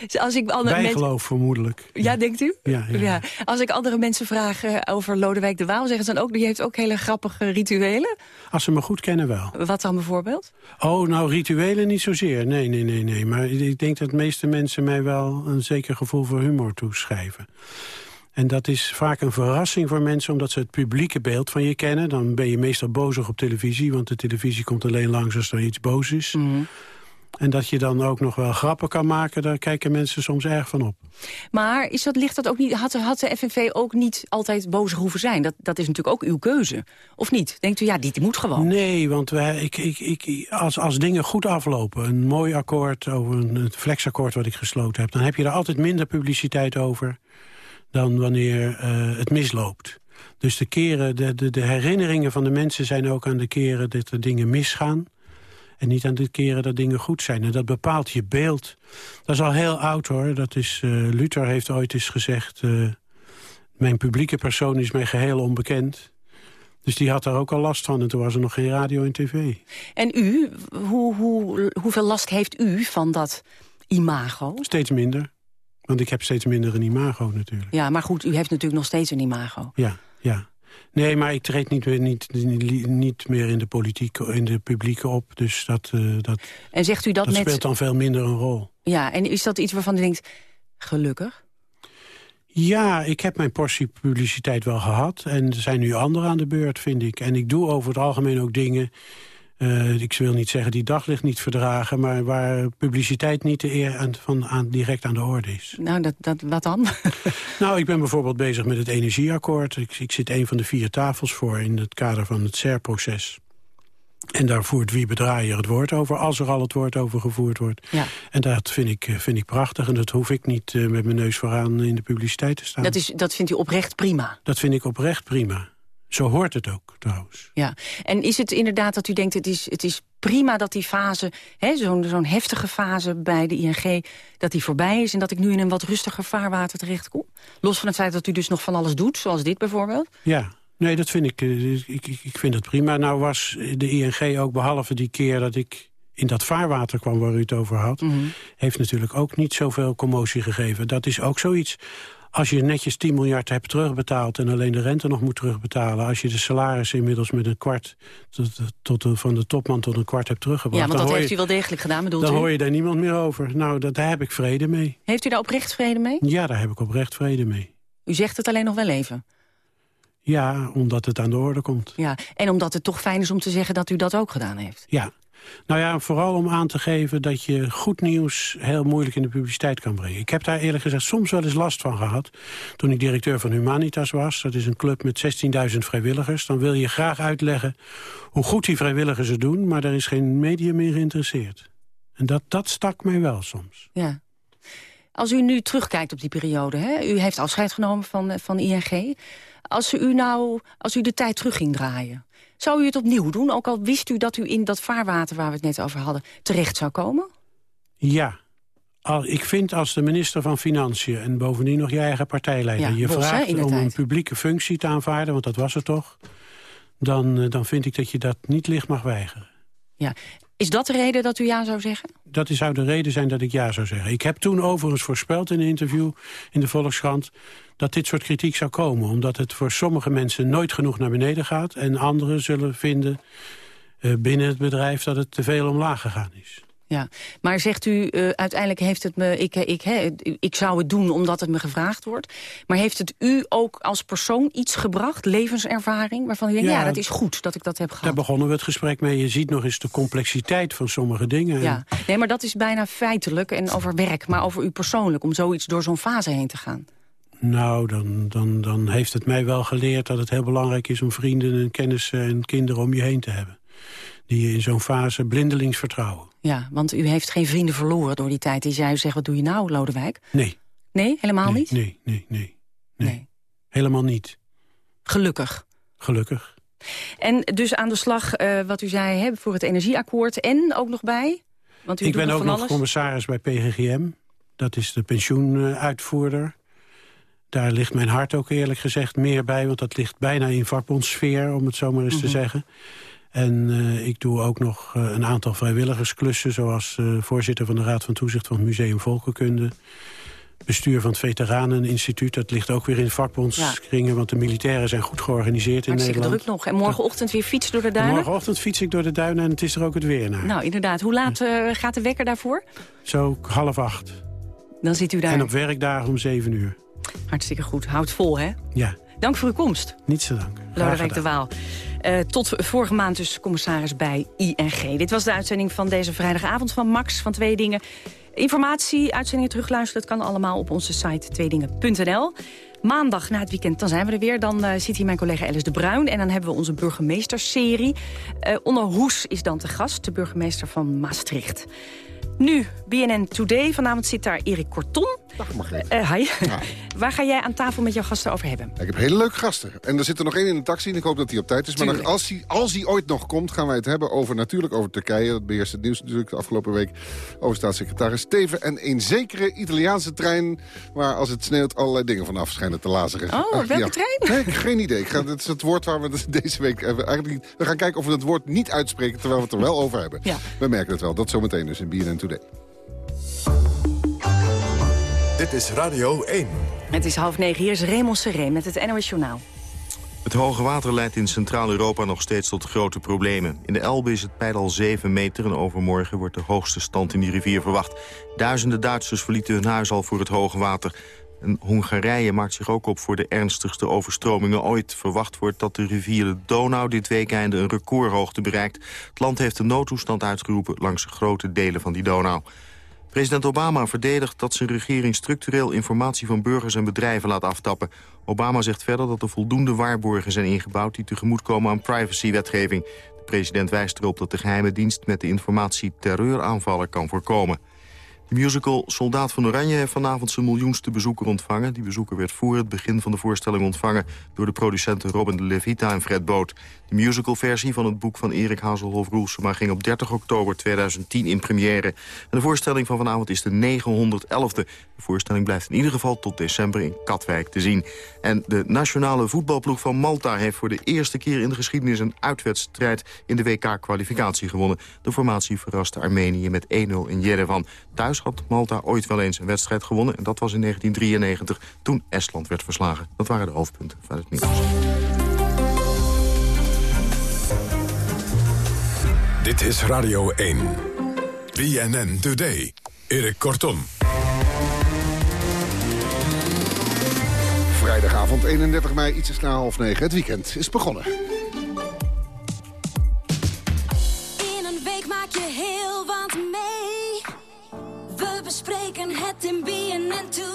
Dus Als ik andere mensen... bijgeloof vermoedelijk. Ja, denkt u? Ja, ja. Ja. Als ik andere mensen vraag eh, over Lodewijk de Waal... zeggen ze dan ook, die heeft ook hele grappige rituelen. Als ze me goed kennen wel. Wat dan bijvoorbeeld? Oh, nou, rituelen niet zozeer. Nee, nee, nee, nee. Maar ik denk dat de meeste mensen mij wel een zeker gevoel voor humor toeschrijven. En dat is vaak een verrassing voor mensen... omdat ze het publieke beeld van je kennen. Dan ben je meestal bozig op televisie... want de televisie komt alleen langs als er iets boos is. En dat je dan ook nog wel grappen kan maken... daar kijken mensen soms erg van op. Maar is dat, ligt dat ook niet, had, had de FNV ook niet altijd boos hoeven zijn? Dat, dat is natuurlijk ook uw keuze. Of niet? Denkt u, ja, dit moet gewoon. Nee, want wij, ik, ik, ik, als, als dingen goed aflopen... een mooi akkoord, over een flexakkoord wat ik gesloten heb... dan heb je er altijd minder publiciteit over dan wanneer eh, het misloopt. Dus de, keren, de, de, de herinneringen van de mensen zijn ook aan de keren dat er dingen misgaan. En niet aan de keren dat dingen goed zijn. En dat bepaalt je beeld. Dat is al heel oud hoor. Dat is, uh, Luther heeft ooit eens gezegd... Uh, mijn publieke persoon is mij geheel onbekend. Dus die had daar ook al last van. En toen was er nog geen radio en tv. En u, hoe, hoe, hoeveel last heeft u van dat imago? Steeds minder. Want ik heb steeds minder een imago natuurlijk. Ja, maar goed, u heeft natuurlijk nog steeds een imago. Ja, ja. Nee, maar ik treed niet, niet, niet, niet meer in de politiek, in de publieke op. Dus dat, uh, dat, en zegt u dat, dat met... speelt dan veel minder een rol. Ja, en is dat iets waarvan u denkt, gelukkig? Ja, ik heb mijn portie publiciteit wel gehad. En er zijn nu anderen aan de beurt, vind ik. En ik doe over het algemeen ook dingen uh, ik wil niet zeggen die daglicht niet verdragen... maar waar publiciteit niet de eer aan, van, aan, direct aan de orde is. Nou, dat, dat, wat dan? (laughs) nou, ik ben bijvoorbeeld bezig met het energieakkoord. Ik, ik zit een van de vier tafels voor in het kader van het CER-proces. En daar voert wie bedraaier het woord over, als er al het woord over gevoerd wordt. Ja. En dat vind ik, vind ik prachtig en dat hoef ik niet uh, met mijn neus vooraan in de publiciteit te staan. Dat, is, dat vindt u oprecht prima? Dat vind ik oprecht prima. Zo hoort het ook, trouwens. Ja, en is het inderdaad dat u denkt... het is, het is prima dat die fase, zo'n zo'n heftige fase bij de ING... dat die voorbij is en dat ik nu in een wat rustiger vaarwater terechtkom? Los van het feit dat u dus nog van alles doet, zoals dit bijvoorbeeld? Ja, nee, dat vind ik, ik, ik, ik vind het prima. Nou was de ING ook, behalve die keer dat ik in dat vaarwater kwam waar u het over had... Mhm. heeft natuurlijk ook niet zoveel commotie gegeven. Dat is ook zoiets als je netjes 10 miljard hebt terugbetaald... en alleen de rente nog moet terugbetalen... als je de salaris inmiddels met een kwart... Tot, tot, van de topman tot een kwart hebt teruggebracht... Ja, want dat heeft je, u wel degelijk gedaan, bedoelt Dan u? hoor je daar niemand meer over. Nou, dat, daar heb ik vrede mee. Heeft u daar oprecht vrede mee? Ja, daar heb ik oprecht vrede mee. U zegt het alleen nog wel even? Ja, omdat het aan de orde komt. Ja, en omdat het toch fijn is om te zeggen dat u dat ook gedaan heeft? Ja. Nou ja, vooral om aan te geven dat je goed nieuws heel moeilijk in de publiciteit kan brengen. Ik heb daar eerlijk gezegd soms wel eens last van gehad. Toen ik directeur van Humanitas was, dat is een club met 16.000 vrijwilligers... dan wil je graag uitleggen hoe goed die vrijwilligers het doen... maar daar is geen medium in geïnteresseerd. En dat, dat stak mij wel soms. Ja. Als u nu terugkijkt op die periode, hè? u heeft afscheid genomen van, van ING... Als u nou, als u de tijd terug ging draaien... Zou u het opnieuw doen, ook al wist u dat u in dat vaarwater... waar we het net over hadden, terecht zou komen? Ja. Al, ik vind als de minister van Financiën... en bovendien nog je eigen partijleider... Ja, je Bos, vraagt hè, om een publieke functie te aanvaarden... want dat was het toch... Dan, uh, dan vind ik dat je dat niet licht mag weigeren. Ja. Is dat de reden dat u ja zou zeggen? Dat zou de reden zijn dat ik ja zou zeggen. Ik heb toen overigens voorspeld in een interview in de Volkskrant... dat dit soort kritiek zou komen. Omdat het voor sommige mensen nooit genoeg naar beneden gaat... en anderen zullen vinden uh, binnen het bedrijf dat het te veel omlaag gegaan is. Ja, maar zegt u, uh, uiteindelijk heeft het me, ik, ik, he, ik zou het doen omdat het me gevraagd wordt. Maar heeft het u ook als persoon iets gebracht, levenservaring, waarvan u denkt, ja, ja dat is goed dat ik dat heb gehad? Daar begonnen we het gesprek mee. Je ziet nog eens de complexiteit van sommige dingen. Ja, nee, maar dat is bijna feitelijk en over werk, maar over u persoonlijk, om zoiets door zo'n fase heen te gaan. Nou, dan, dan, dan heeft het mij wel geleerd dat het heel belangrijk is om vrienden en kennissen en kinderen om je heen te hebben. Die je in zo'n fase blindelings vertrouwen. Ja, want u heeft geen vrienden verloren door die tijd. Die zei, zeg, wat doe je nou, Lodewijk? Nee. Nee, helemaal nee, niet? Nee, nee, nee, nee, nee. Helemaal niet. Gelukkig. Gelukkig. En dus aan de slag, uh, wat u zei, hè, voor het energieakkoord. En ook nog bij? Want u Ik doet ben ook nog alles. commissaris bij PGGM. Dat is de pensioenuitvoerder. Daar ligt mijn hart ook eerlijk gezegd meer bij. Want dat ligt bijna in vakbondsfeer, om het zo maar eens Mhm. te zeggen. En uh, ik doe ook nog uh, een aantal vrijwilligersklussen... zoals uh, voorzitter van de Raad van Toezicht van het Museum Volkenkunde... bestuur van het Veteraneninstituut. Dat ligt ook weer in vakbondskringen... Ja. want de militairen zijn goed georganiseerd in Hartstikke Nederland. druk nog. En morgenochtend weer fiets door de duinen? Morgenochtend fiets ik door de duinen en het is er ook het weer naar. Nou, inderdaad. Hoe laat gaat de wekker daarvoor? Zo half acht. Dan zit u daar. En op werkdagen om zeven uur. Hartstikke goed. Houd vol, hè? Ja. Dank voor uw komst. Niets te danken. Lodewijk de Waal. Uh, tot vorige maand dus commissaris bij ING. Dit was de uitzending van deze vrijdagavond van Max van Twee Dingen. Informatie, uitzendingen terugluisteren, dat kan allemaal op onze site tweedingen.nl. Maandag na het weekend, dan zijn we er weer. Dan uh, zit hier mijn collega Alice de Bruin. En dan hebben we onze burgemeestersserie. Uh, Onno Hoes is dan te gast, de burgemeester van Maastricht. Nu, BNN Today. Vanavond zit daar Erik Korton. Dag Margreet. Uh, hi. (laughs) Waar ga jij aan tafel met jouw gasten over hebben? Ik heb hele leuke gasten. En er zit er nog één in de taxi en ik hoop dat hij op tijd is. Maar als, hij, als hij ooit nog komt, gaan wij het hebben over natuurlijk over Turkije. Dat beheerst het nieuws natuurlijk de afgelopen week. Over staatssecretaris Steven. En een zekere Italiaanse trein waar als het sneeuwt allerlei dingen vanaf schijnen te lazeren. Oh, welke ja. trein? Nee, geen idee. Ik ga, dat is het woord waar we (laughs) deze week hebben. Eigenlijk we gaan kijken of we het woord niet uitspreken terwijl we het er wel over hebben. Ja. We merken het wel. Dat zometeen dus in BNN Today. Dit is Radio 1. Het is half negen. Hier is Raymond Seré met het NOS Journaal. Het hoge water leidt in Centraal-Europa nog steeds tot grote problemen. In de Elbe is het peil al 7 meter en overmorgen wordt de hoogste stand in die rivier verwacht. Duizenden Duitsers verlieten hun huis al voor het hoge water. Hongarije maakt zich ook op voor de ernstigste overstromingen ooit. Verwacht wordt dat de rivier de Donau dit weekende een recordhoogte bereikt. Het land heeft een noodtoestand uitgeroepen langs grote delen van die Donau. President Obama verdedigt dat zijn regering structureel informatie van burgers en bedrijven laat aftappen. Obama zegt verder dat er voldoende waarborgen zijn ingebouwd die tegemoetkomen aan privacywetgeving. De president wijst erop dat de geheime dienst met de informatie terreuraanvallen kan voorkomen. De musical Soldaat van Oranje heeft vanavond zijn miljoenste bezoeker ontvangen. Die bezoeker werd voor het begin van de voorstelling ontvangen... door de producenten Robin de Levita en Fred Boot. De musicalversie van het boek van Erik Hazelhoff Roelsema... ging op 30 oktober 2010 in première. De voorstelling van vanavond is de 911e. De voorstelling blijft in ieder geval tot december in Katwijk te zien. En de nationale voetbalploeg van Malta... heeft voor de eerste keer in de geschiedenis een uitwedstrijd... in de WK-kwalificatie gewonnen. De formatie verraste Armenië met 1-0 in Jerevan. Thuis had Malta ooit wel eens een wedstrijd gewonnen. En dat was in 1993, toen Estland werd verslagen. Dat waren de hoofdpunten van het nieuws. Dit is Radio 1. BNN Today. Erik Kortom. Vrijdagavond 31 mei, iets na half negen. Het weekend is begonnen. Bespreken het in BNN Today.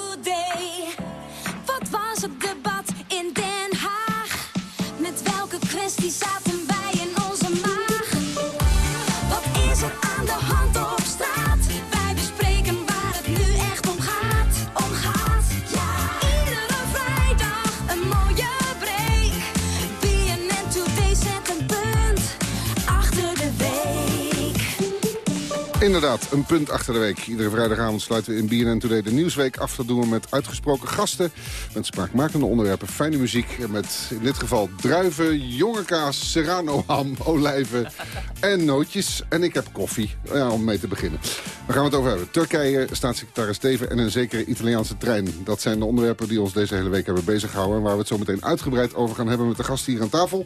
Inderdaad, een punt achter de week. Iedere vrijdagavond sluiten we in BNN Today de Nieuwsweek af. Dat doen we met uitgesproken gasten, met spraakmakende onderwerpen, fijne muziek. En met in dit geval druiven, jonge kaas, serrano ham, (laughs) olijven en nootjes. En ik heb koffie, om mee te beginnen. Waar gaan we het over hebben? Turkije, staatssecretaris Steven en een zekere Italiaanse trein. Dat zijn de onderwerpen die ons deze hele week hebben bezighouden... en waar we het zo meteen uitgebreid over gaan hebben met de gasten hier aan tafel.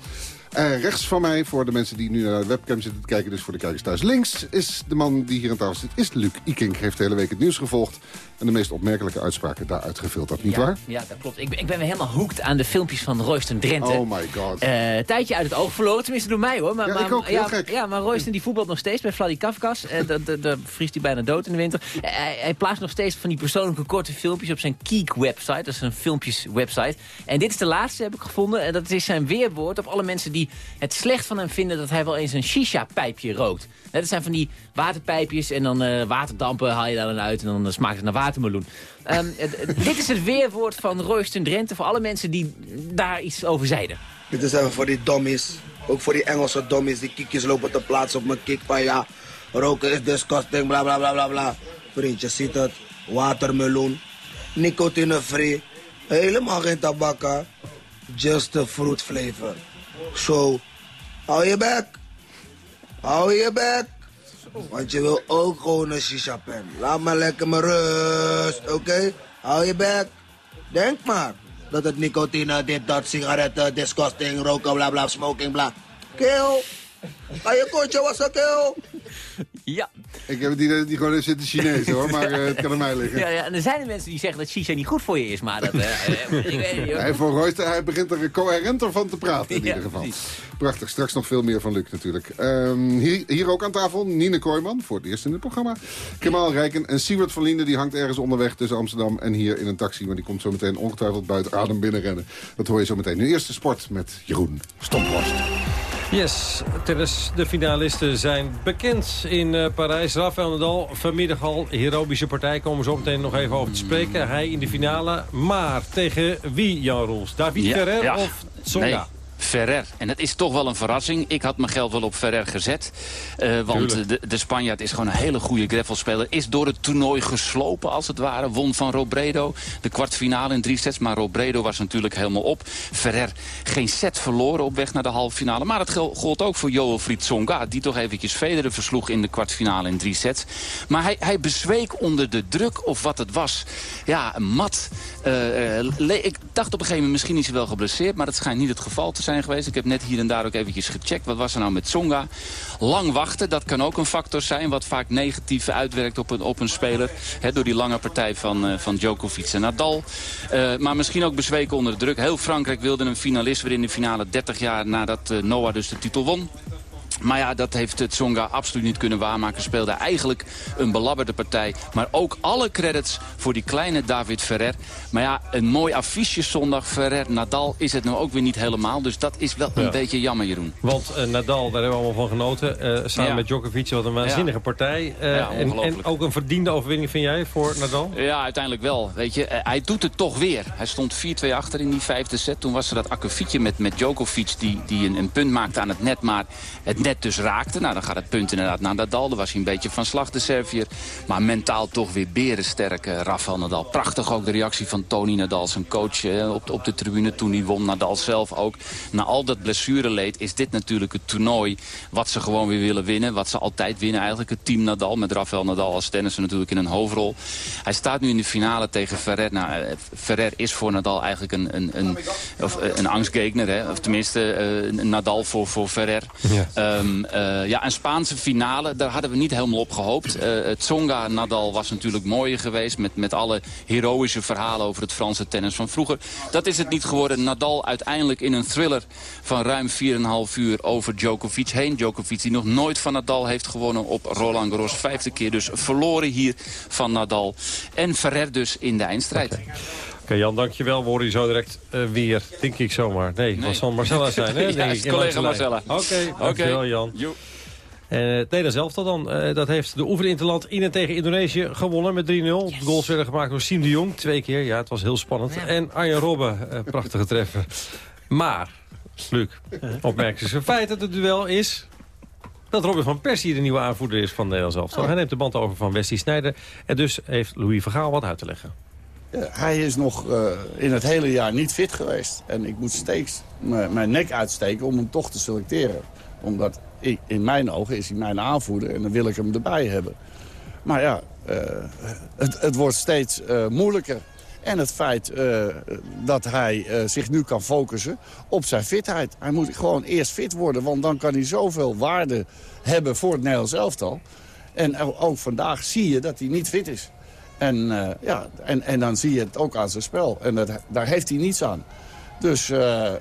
Uh, rechts van mij, voor de mensen die nu naar de webcam zitten te kijken... dus voor de kijkers thuis. Links, is de man die hier aan tafel zit... is Luc Ikink, heeft de hele week het nieuws gevolgd... en de meest opmerkelijke uitspraken daaruit gefilterd, niet ja, waar? Ja, dat klopt. Ik ben, ik ben weer helemaal hoekt aan de filmpjes van Royston Drenthe. Oh my god. Uh, tijdje uit het oog verloren, tenminste door mij hoor. Maar, ja, maar, ik ook, heel ja, gek. Ja, maar Royston die voetbalt nog steeds bij Vladikavkaz. Uh, Daar vriest hij bijna dood in de winter. hij, hij plaatst nog steeds van die persoonlijke korte filmpjes op zijn Keek-website. Dat is een filmpjes-website. En dit is de laatste, heb ik gevonden. En dat is zijn weerwoord op alle mensen die het slecht van hem vinden... dat hij wel eens een shisha-pijpje rookt. Dat zijn van die waterpijpjes en dan waterdampen haal je daar dan uit... en dan smaakt het naar watermeloen. Um, dit is het weerwoord van Royston Drenthe... voor alle mensen die daar iets over zeiden. Dit is even voor die dommies. Ook voor die Engelse dommies die kiekjes lopen te plaatsen op mijn kick van ja... roken is disgusting, bla bla bla bla bla. Vriendje, ziet het. Watermeloen. Nicotine-free. Helemaal geen tabakka. Just a fruit flavor. Zo, hou je bek. Hou je bek. Want je wil ook gewoon een shisha-pen. Laat maar lekker mijn rust, oké? Hou je bek. Denk maar dat het nicotine, dit, dat, sigaretten, disgusting, roken, bla bla, smoking, bla. Keel. Ga je kootje wassen, keel. Ja. Ik heb het idee dat die gewoon even zitten Chinees hoor, maar eh, het kan aan mij liggen. Ja, ja, en er zijn er mensen die zeggen dat shisha niet goed voor je is, maar dat... eh, ik weet niet. Hij, voor Royster, hij begint er coherenter van te praten in Ja, ieder geval. Prachtig, straks nog veel meer van Luc natuurlijk. Ehm, hier, hier ook aan tafel, Nine Kooijman, voor het eerst in het programma. Kemal Rijken en Siewert van Linden, die hangt ergens onderweg tussen Amsterdam en hier in een taxi. Maar die komt zo meteen ongetwijfeld buiten adem binnenrennen. Dat hoor je zo meteen. Nu eerst de sport met Jeroen Stomphorst. Yes, tennis. De finalisten zijn bekend in eh, Parijs. Rafael Nadal vanmiddag al heroïsche partij. Komen we zo meteen nog even over te spreken. Hij in de finale. Maar tegen wie, Jan Roels? David Ja, Ferrer ja. of Tsonga? Nee. Ferrer. En dat is toch wel een verrassing. Ik had mijn geld wel op Ferrer gezet. Eh, want de, de Spanjaard is gewoon een hele goede gravelspeler. Is door het toernooi geslopen als het ware. Won van Robredo. De kwartfinale in drie sets. Maar Robredo was natuurlijk helemaal op. Ferrer geen set verloren op weg naar de halve finale. Maar dat gold ook voor Joel Fried Tsonga. Die toch eventjes Federer versloeg in de kwartfinale in drie sets. Maar hij, hij bezweek onder de druk of wat het was. Ja, mat. Eh, eh, ik dacht op een gegeven moment misschien is hij wel geblesseerd. Maar dat schijnt niet het geval te zijn geweest. Ik heb net hier en daar ook eventjes gecheckt. Wat was er nou met Tsonga? Lang wachten, dat kan ook een factor zijn. Wat vaak negatief uitwerkt op een, op een speler. Door die lange partij van, eh, van Djokovic en Nadal. Eh, maar misschien ook bezweken onder de druk. Heel Frankrijk wilde een finalist weer in de finale 30 jaar nadat eh, Noah dus de titel won. Maar ja, dat heeft Tsonga absoluut niet kunnen waarmaken. Speelde eigenlijk een belabberde partij. Maar ook alle credits voor die kleine David Ferrer. Maar ja, een mooi affiche zondag. Ferrer-Nadal is het nou ook weer niet helemaal. Dus dat is wel een Ja. beetje jammer, Jeroen. Want eh, Nadal, daar hebben we allemaal van genoten. eh, samen Ja. met Djokovic, wat een waanzinnige Ja. partij. Eh, en, ook een verdiende overwinning, vind jij, voor Nadal? Ja, uiteindelijk wel. Weet je, hij doet het toch weer. Hij stond 4-2 achter in die vijfde set. Toen was er dat akkefietje met, met Djokovic die, die een, een punt maakte aan het net. Maar het net dus raakte. Nou, dan gaat het punt inderdaad naar Nadal. Daar was hij een beetje van slag, de Servier. Maar mentaal toch weer berensterk, Rafael Nadal. Prachtig ook de reactie van Tony Nadal, zijn coach eh, op, op de tribune toen hij won. Nadal zelf ook. Na al dat blessureleed is dit natuurlijk het toernooi wat ze gewoon weer willen winnen. Wat ze altijd winnen eigenlijk, het team Nadal. Met Rafael Nadal als tennisser natuurlijk in een hoofdrol. Hij staat nu in de finale tegen Ferrer. Nou, eh, Ferrer is voor Nadal eigenlijk een, een, een, of, eh, een angstgegner. Hè? Of tenminste, een Nadal voor, voor Ferrer. Ja. Ehm, eh, ja, een Spaanse finale, daar hadden we niet helemaal op gehoopt. Eh het Tsonga-Nadal was natuurlijk mooier geweest... Met, met alle heroïsche verhalen over het Franse tennis van vroeger. Dat is het niet geworden. Nadal uiteindelijk in een thriller van ruim 4,5 uur over Djokovic heen. Djokovic die nog nooit van Nadal heeft gewonnen op Roland Garros. Vijfde keer dus verloren hier van Nadal. En Ferrer dus in de eindstrijd. Oké, Jan, dankjewel. We horen je zo direct eh, weer, denk ik zomaar. Nee, het zal Marcella (laughs) zijn, hè? Ja, denk is collega. Marcella. Oké, dankjewel, Jan. Joe. En het Nederlands elftal dan, eh, dat heeft de oefeninterland in en tegen Indonesië gewonnen met 3-0. De goals werden gemaakt door Siem de Jong, twee keer. Ja, het was heel spannend. En Arjen Robben, eh, prachtige treffer. Maar, Luc, (laughs) opmerkelijke feit dat het duel is... dat Robin van Persie de nieuwe aanvoerder is van het Nederlands elftal. Hij neemt de band over van Wesley Sneijder. En dus heeft Louis Vergaal wat uit te leggen. Hij is nog eh, in het hele jaar niet fit geweest. En ik moet steeds mijn nek uitsteken om hem toch te selecteren. Omdat in mijn ogen is hij mijn aanvoerder en dan wil ik hem erbij hebben. Maar ja, eh, het, het wordt steeds eh, moeilijker. En het feit dat hij zich nu kan focussen op zijn fitheid. Hij moet gewoon eerst fit worden, want dan kan hij zoveel waarde hebben voor het Nederlands elftal. En ook vandaag zie je dat hij niet fit is. En, eh, ja, en, en dan zie je het ook aan zijn spel. En dat, daar heeft hij niets aan. Dus eh, eh,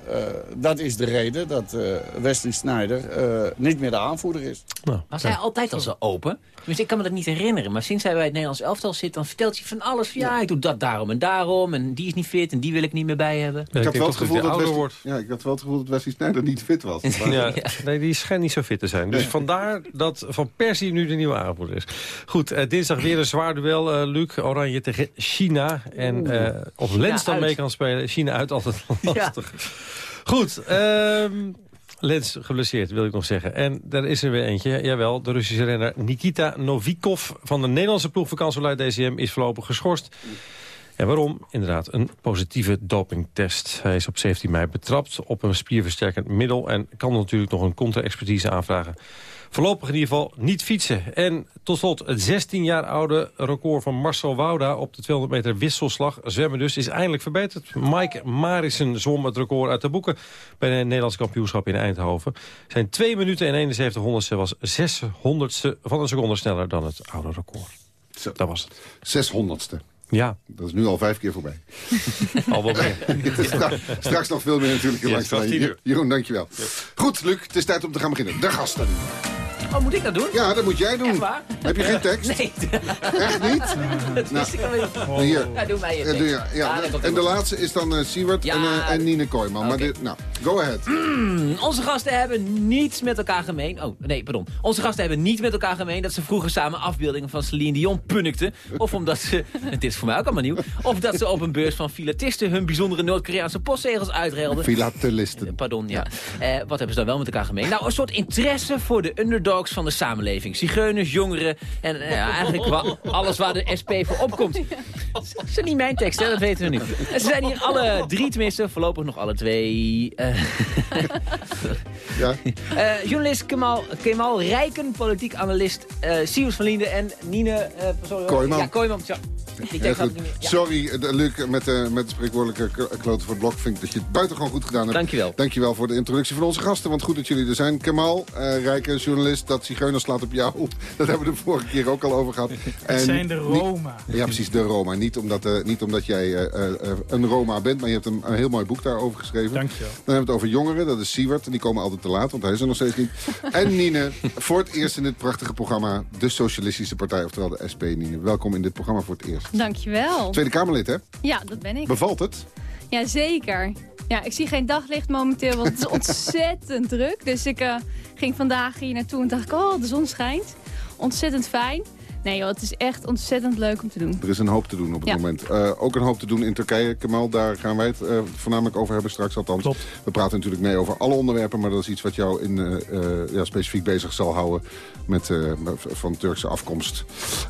dat is de reden dat eh, Wesley Sneijder eh, niet meer de aanvoerder is. Was hij altijd al zo open? Tenminste, ik kan me dat niet herinneren. Maar sinds hij bij het Nederlands elftal zit, dan vertelt hij van alles. Van, ja, ik doe dat daarom en daarom. En die is niet fit en die wil ik niet meer bij hebben. Ik had, wel het gevoel dat Wesley, ja, ik had wel het gevoel dat Wesley Sneijder niet fit was. (laughs) Maar- Ja, nee, die schijnt niet zo fit te zijn. Dus vandaar dat Van Persie nu de nieuwe aanvoerder is. Goed, eh, dinsdag weer een zwaar duel, eh, Luc. Oranje tegen China. En eh, of Lens dan uit. mee kan spelen. China uit altijd lastig. Goed, ehm, Lens geblesseerd, wil ik nog zeggen. En daar is er weer eentje. Jawel, de Russische renner Nikita Novikov... van de Nederlandse ploeg vakantiebeleid DCM is voorlopig geschorst. En waarom? Inderdaad, een positieve dopingtest. Hij is op 17 mei betrapt op een spierversterkend middel... en kan natuurlijk nog een contra-expertise aanvragen Voorlopig in ieder geval niet fietsen. En tot slot het 16 jaar oude record van Marcel Wouda... op de 200 meter wisselslag, zwemmen dus, is eindelijk verbeterd. Mike Marissen zwom het record uit de boeken... bij het Nederlands kampioenschap in Eindhoven. Zijn 2 minuten en 71 honderdste was 600ste van een seconde sneller dan het oude record. Zo. Dat was het. 600ste. Ja. Dat is nu al vijf keer voorbij. (laughs) Al wel meer. (laughs) straks, straks nog veel meer natuurlijk. Ja, langs. Jeroen, dankjewel. Goed, Luc, het is tijd om te gaan beginnen. De gasten. Oh, moet ik dat doen? Ja, dat moet jij doen. Echt waar? Heb je geen tekst? Nee. (laughs) Echt niet? Dat wist ik alweer. Nou, Hier. Ja, doe mij je Ja, tekst. Ah, en de laatste is dan eh Siewert en, eh, en Nine Kooijman. Maar nou, go ahead. Hmm, onze gasten hebben niets met elkaar gemeen. Oh, nee, pardon. Onze gasten hebben niet met elkaar gemeen dat ze vroeger samen afbeeldingen van Celine Dion punnikten. Of omdat ze, (laughs) dit is voor mij ook allemaal nieuw, of dat ze op een beurs van filatisten hun bijzondere Noord-Koreaanse postzegels uitreilden. Filatelisten. Pardon, ja. Eh, wat hebben ze dan wel met elkaar gemeen? Nou, een soort interesse voor de underdogs van de samenleving. Zigeuners, jongeren en eh, eigenlijk alles waar de SP voor opkomt. Dat is niet mijn tekst, hè? dat weten we nu. En ze zijn hier alle drie, tenminste, voorlopig nog alle twee. eh, (laughs) Ja. eh, journalist Kemal, Kemal Rijken, politiek analist uh, Sius van Linden en Nine... eh, sorry. Kooijman. Ja, Kooijman. Tja, die Heel tekst had goed. ik niet meer. Ja. Sorry, eh, Luc, met, de met de spreekwoordelijke kloten voor het blok... vind ik dat je het buitengewoon goed gedaan hebt. Dankjewel. Dankjewel voor de introductie van onze gasten. Want goed dat jullie er zijn. Kamal, eh rijke journalist, dat zigeuner slaat op jou. (laughs) Dat hebben we de vorige keer ook al over gehad. (laughs) Het zijn de niet- Roma. Ja, precies, de Roma. Niet omdat, eh, niet omdat jij eh, eh, eh, een Roma bent, maar je hebt een, een heel mooi boek daarover geschreven. Dankjewel. Dan hebben we het over jongeren, dat is Siewert. En die komen altijd te laat, want hij is er nog steeds niet. (laughs) En Nine, voor het eerst in dit prachtige programma... de Socialistische Partij, oftewel de SP, Nine. Welkom in dit programma voor het eerst. Dankjewel. Tweede Kamerlid, hè? Ja, dat ben ik. Bevalt het? Ja, zeker. Ja, ik zie geen daglicht momenteel, want het is (laughs) ontzettend druk. Dus ik eh, ging vandaag hier naartoe en dacht ik, oh, de zon schijnt. Ontzettend fijn. Nee joh, het is echt ontzettend leuk om te doen. Er is een hoop te doen op het Ja. moment. Eh, ook een hoop te doen in Turkije, Kemal. Daar gaan wij het eh, voornamelijk over hebben straks. Althans, we praten natuurlijk mee over alle onderwerpen... maar dat is iets wat jou in, eh, eh, ja, specifiek bezig zal houden... Met, eh, van Turkse afkomst.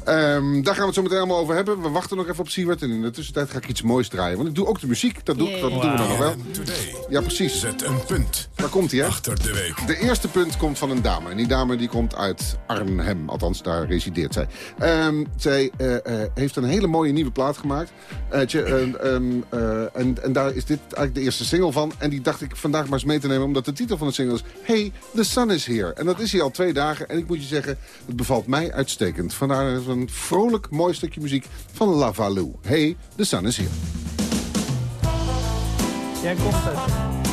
Ehm, daar gaan we het zo meteen allemaal over hebben. We wachten nog even op Siewert. En in de tussentijd ga ik iets moois draaien. Want ik doe ook de muziek. Dat, doe, ik- dat doen we dan nog wel. Ja, precies. Zet een punt. Daar komt hij, hè? Achter de week. De eerste punt komt van een dame. En die dame die komt uit Arnhem. Althans, daar resideert zij. Ehm, zij eh, eh, heeft een hele mooie nieuwe plaat gemaakt. Eh, eh, ehm, eh, en, en daar is dit eigenlijk de eerste single van. En die dacht ik vandaag maar eens mee te nemen. Omdat de titel van de single is... Hey, the sun is here. En dat is hij al twee dagen. En ik moet je zeggen, het bevalt mij uitstekend. Vandaar een vrolijk, mooi stukje muziek van Lavalou. Hey, the sun is here. Jij komt uit.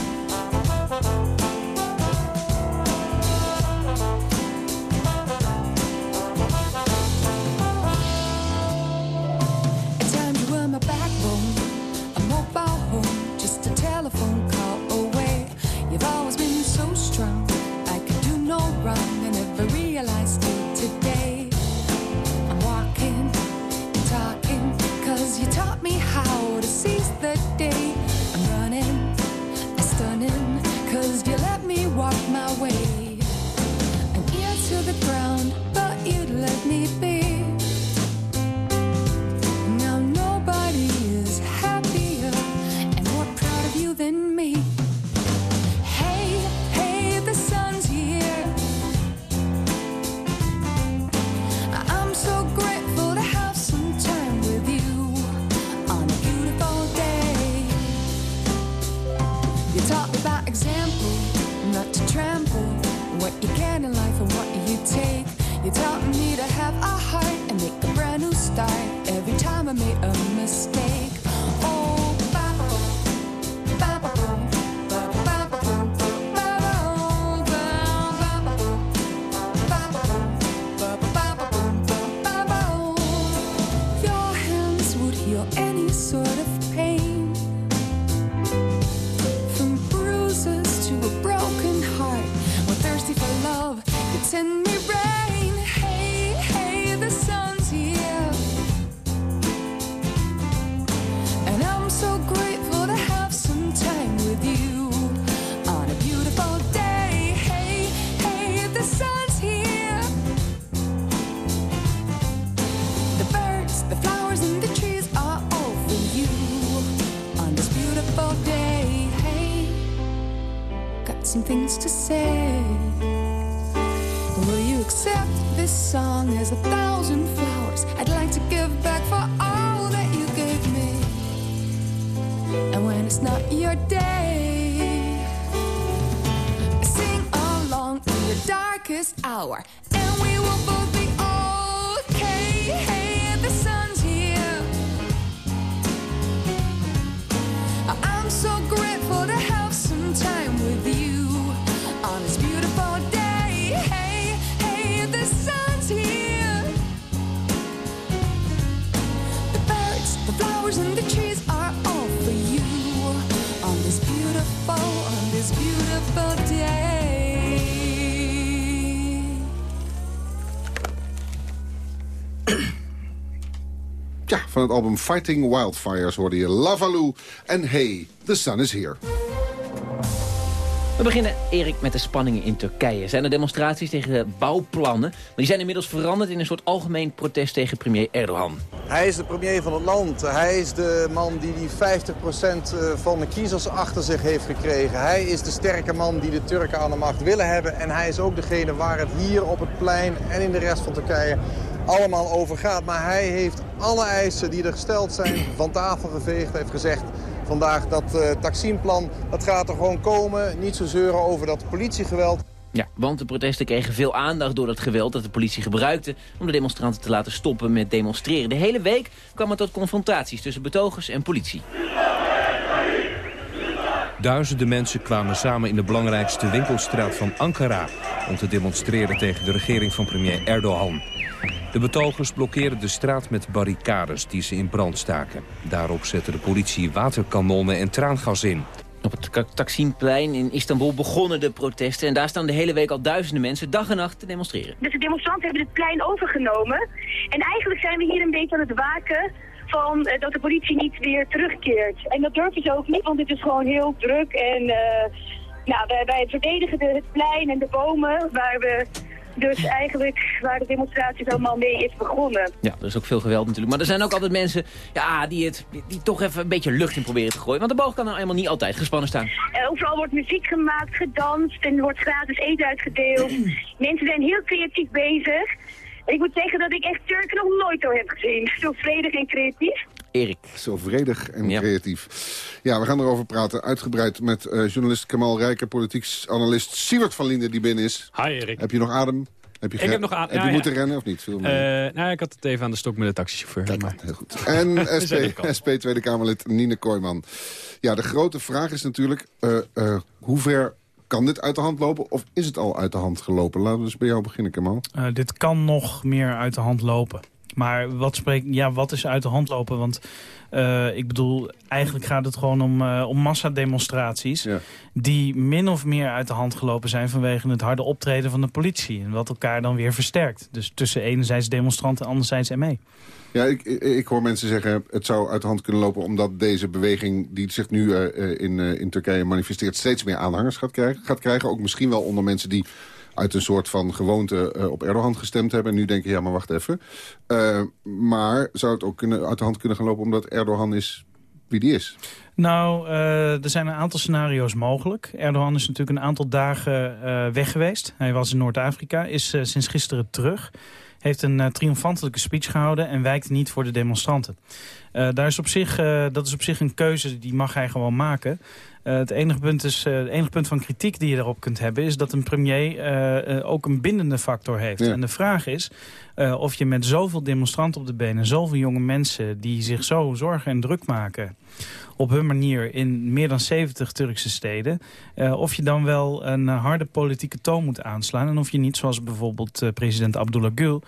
You taught me to have a heart and make a brand new start every time I made a mistake. Het album Fighting Wildfires hoorde je Lavaloo en Hey, the sun is here. We beginnen, Erik, met de spanningen in Turkije. Zijn er demonstraties tegen de bouwplannen? Maar die zijn inmiddels veranderd in een soort algemeen protest tegen premier Erdogan. Hij is de premier van het land. Hij is de man die die 50% van de kiezers achter zich heeft gekregen. Hij is de sterke man die de Turken aan de macht willen hebben. En hij is ook degene waar het hier op het plein en in de rest van Turkije allemaal over gaat. Maar hij heeft alle eisen die er gesteld zijn (clears throat) van tafel geveegd. Hij heeft gezegd vandaag dat uh, Taksimplan, dat gaat er gewoon komen. Niet zo zeuren over dat politiegeweld. Ja, want de protesten kregen veel aandacht door het geweld dat de politie gebruikte... om de demonstranten te laten stoppen met demonstreren. De hele week kwam het tot confrontaties tussen betogers en politie. Duizenden mensen kwamen samen in de belangrijkste winkelstraat van Ankara... om te demonstreren tegen de regering van premier Erdogan. De betogers blokkeerden de straat met barricades die ze in brand staken. Daarop zette de politie waterkanonnen en traangas in. Op het Taksimplein in Istanbul begonnen de protesten... en daar staan de hele week al duizenden mensen dag en nacht te demonstreren. Dus de demonstranten hebben het plein overgenomen. En eigenlijk zijn we hier een beetje aan het waken van uh, dat de politie niet weer terugkeert. En dat durven ze ook niet, want het is gewoon heel druk. En uh, nou, wij, wij verdedigen de, het plein en de bomen waar we dus eigenlijk waar de demonstratie allemaal mee is begonnen. Ja, er is ook veel geweld natuurlijk. Maar er zijn ook altijd mensen ja, die, het, die toch even een beetje lucht in proberen te gooien. Want de boog kan er eenmaal niet altijd gespannen staan. Uh, overal wordt muziek gemaakt, gedanst en wordt gratis eten uitgedeeld. (clears throat) mensen zijn heel creatief bezig. Ik moet zeggen dat ik echt Turken nog nooit zo heb gezien. Zo vredig en creatief. Erik. Zo vredig en ja. creatief. Ja, we gaan erover praten. Uitgebreid met uh, journalist Kamal Rijker, politiek analist Siewert van Linden die binnen is. Hi Erik. Heb je nog adem? Heb je, ik heb nog adem. Heb je ja, moeten rennen of niet? Veel uh, nou, ik had het even aan de stok met de taxichauffeur. Kijk, maar. heel goed. (laughs) En SP, SP Tweede Kamerlid Nine Kooijman. Ja, de grote vraag is natuurlijk... Uh, uh, hoe ver kan dit uit de hand lopen of is het al uit de hand gelopen? Laten we dus bij jou beginnen, Kamal. Uh, dit kan nog meer uit de hand lopen. Maar wat, spreekt, ja, wat is uit de hand lopen? Want uh, ik bedoel, eigenlijk gaat het gewoon om, uh, om massademonstraties... Ja. die min of meer uit de hand gelopen zijn... vanwege het harde optreden van de politie. En wat elkaar dan weer versterkt. Dus tussen enerzijds demonstranten en anderzijds ME. Ja, ik, ik hoor mensen zeggen, het zou uit de hand kunnen lopen... omdat deze beweging die zich nu uh, in, in Turkije manifesteert... steeds meer aanhangers gaat krijgen, gaat krijgen. Ook misschien wel onder mensen die uit een soort van gewoonte uh, op Erdogan gestemd hebben... en nu denken, ja, maar wacht even. Uh, maar zou het ook kunnen, uit de hand kunnen gaan lopen... omdat Erdogan is wie die is? Nou, uh, er zijn een aantal scenario's mogelijk. Erdogan is natuurlijk een aantal dagen weg geweest. Hij was in Noord-Afrika, is sinds gisteren terug heeft een triomfantelijke speech gehouden en wijkt niet voor de demonstranten. Daar is op zich, dat is op zich een keuze, die mag hij gewoon maken. Het enige punt, is, het enige punt van kritiek die je daarop kunt hebben... is dat een premier ook een bindende factor heeft. Ja. En de vraag is of je met zoveel demonstranten op de benen... zoveel jonge mensen die zich zo zorgen en druk maken op hun manier in meer dan 70 Turkse steden... Uh, of je dan wel een harde politieke toon moet aanslaan... en of je niet, zoals bijvoorbeeld uh, president Abdullah Gül...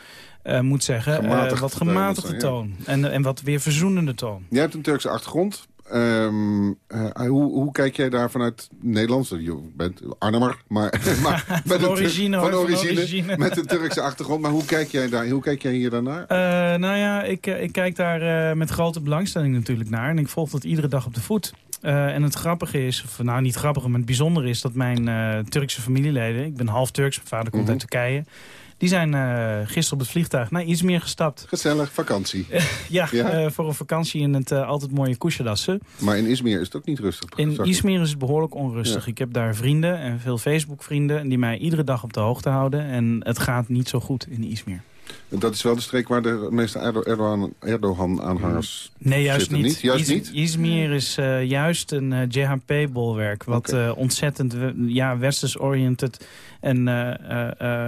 moet zeggen, Gematigd wat gematigde toon en, en wat weer verzoenende toon. Jij hebt een Turkse achtergrond. Um, hoe, hoe, kijk jij daar vanuit Nederland? Je bent Arnhemmer, maar, (laughs) maar van, met origine, van, origine, van origine, met een Turkse achtergrond. Maar hoe kijk jij, daar, hoe kijk jij hier daarnaar? Uh, nou ja, ik, ik kijk daar uh, met grote belangstelling natuurlijk naar. En ik volg dat iedere dag op de voet. En het grappige is, of nou niet grappige, maar het bijzondere is... dat mijn Turkse familieleden, ik ben half Turks, mijn vader komt Mhm. uit Turkije... Die zijn uh, gisteren op het vliegtuig naar Izmir gestapt. Gezellig, vakantie. (laughs) ja, ja? Uh, voor een vakantie in het uh, altijd mooie Kushadassen. Maar in Izmir is het ook niet rustig? In Izmir is het behoorlijk onrustig. Ja. Ik heb daar vrienden en veel Facebook-vrienden... die mij iedere dag op de hoogte houden. En het gaat niet zo goed in Izmir. Dat is wel de streek waar de meeste Erdogan-aanhangers Nee, juist zitten, niet. Juist Iz niet? Izmir is uh, juist een uh, JHP-bolwerk... wat okay. uh, ontzettend ja, westers-oriented en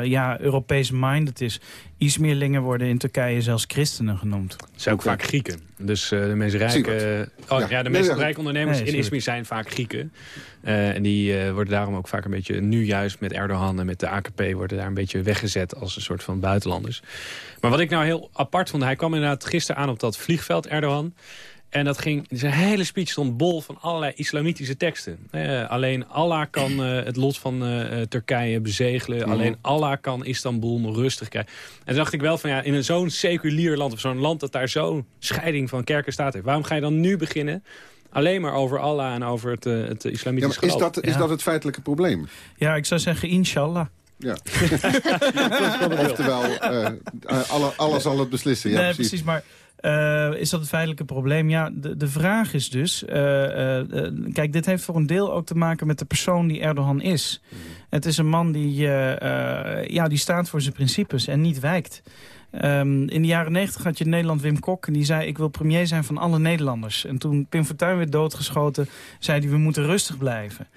ja, Europees-minded is. Izmirlingen worden in Turkije zelfs christenen genoemd. Het zijn ook vaak Grieken. Dus de meest rijke, oh, ja. ja. de meest nee, rijke ondernemers nee, in Izmir zijn vaak Grieken. Uh, en die uh, worden daarom ook vaak een beetje, nu juist met Erdogan en met de AKP... worden daar een beetje weggezet als een soort van buitenlanders. Maar wat ik nou heel apart vond... hij kwam inderdaad gisteren aan op dat vliegveld, Erdogan... En dat ging, zijn hele speech stond bol van allerlei islamitische teksten. Uh, alleen Allah kan uh, het lot van uh, Turkije bezegelen. Mm. Alleen Allah kan Istanbul nog rustig krijgen. En toen dacht ik wel van ja, in zo'n seculier land... of zo'n land dat daar zo'n scheiding van kerk en staat heeft... waarom ga je dan nu beginnen alleen maar over Allah en over het, het islamitisch ja, is dat, is ja. dat het feitelijke probleem? Ja, ik zou zeggen inshallah. Ja. Oftewel, uh, Allah, Allah zal het beslissen. Ja, nee, precies. precies maar uh, is dat het feitelijke probleem? Ja, de, de vraag is dus... Uh, uh, kijk, dit heeft voor een deel ook te maken met de persoon die Erdogan is. Mm. Het is een man die, ja, die staat voor zijn principes en niet wijkt. Um, in de jaren negentig had je in Nederland Wim Kok... en die zei, ik wil premier zijn van alle Nederlanders. En toen Pim Fortuyn werd doodgeschoten, zei hij, we moeten rustig blijven.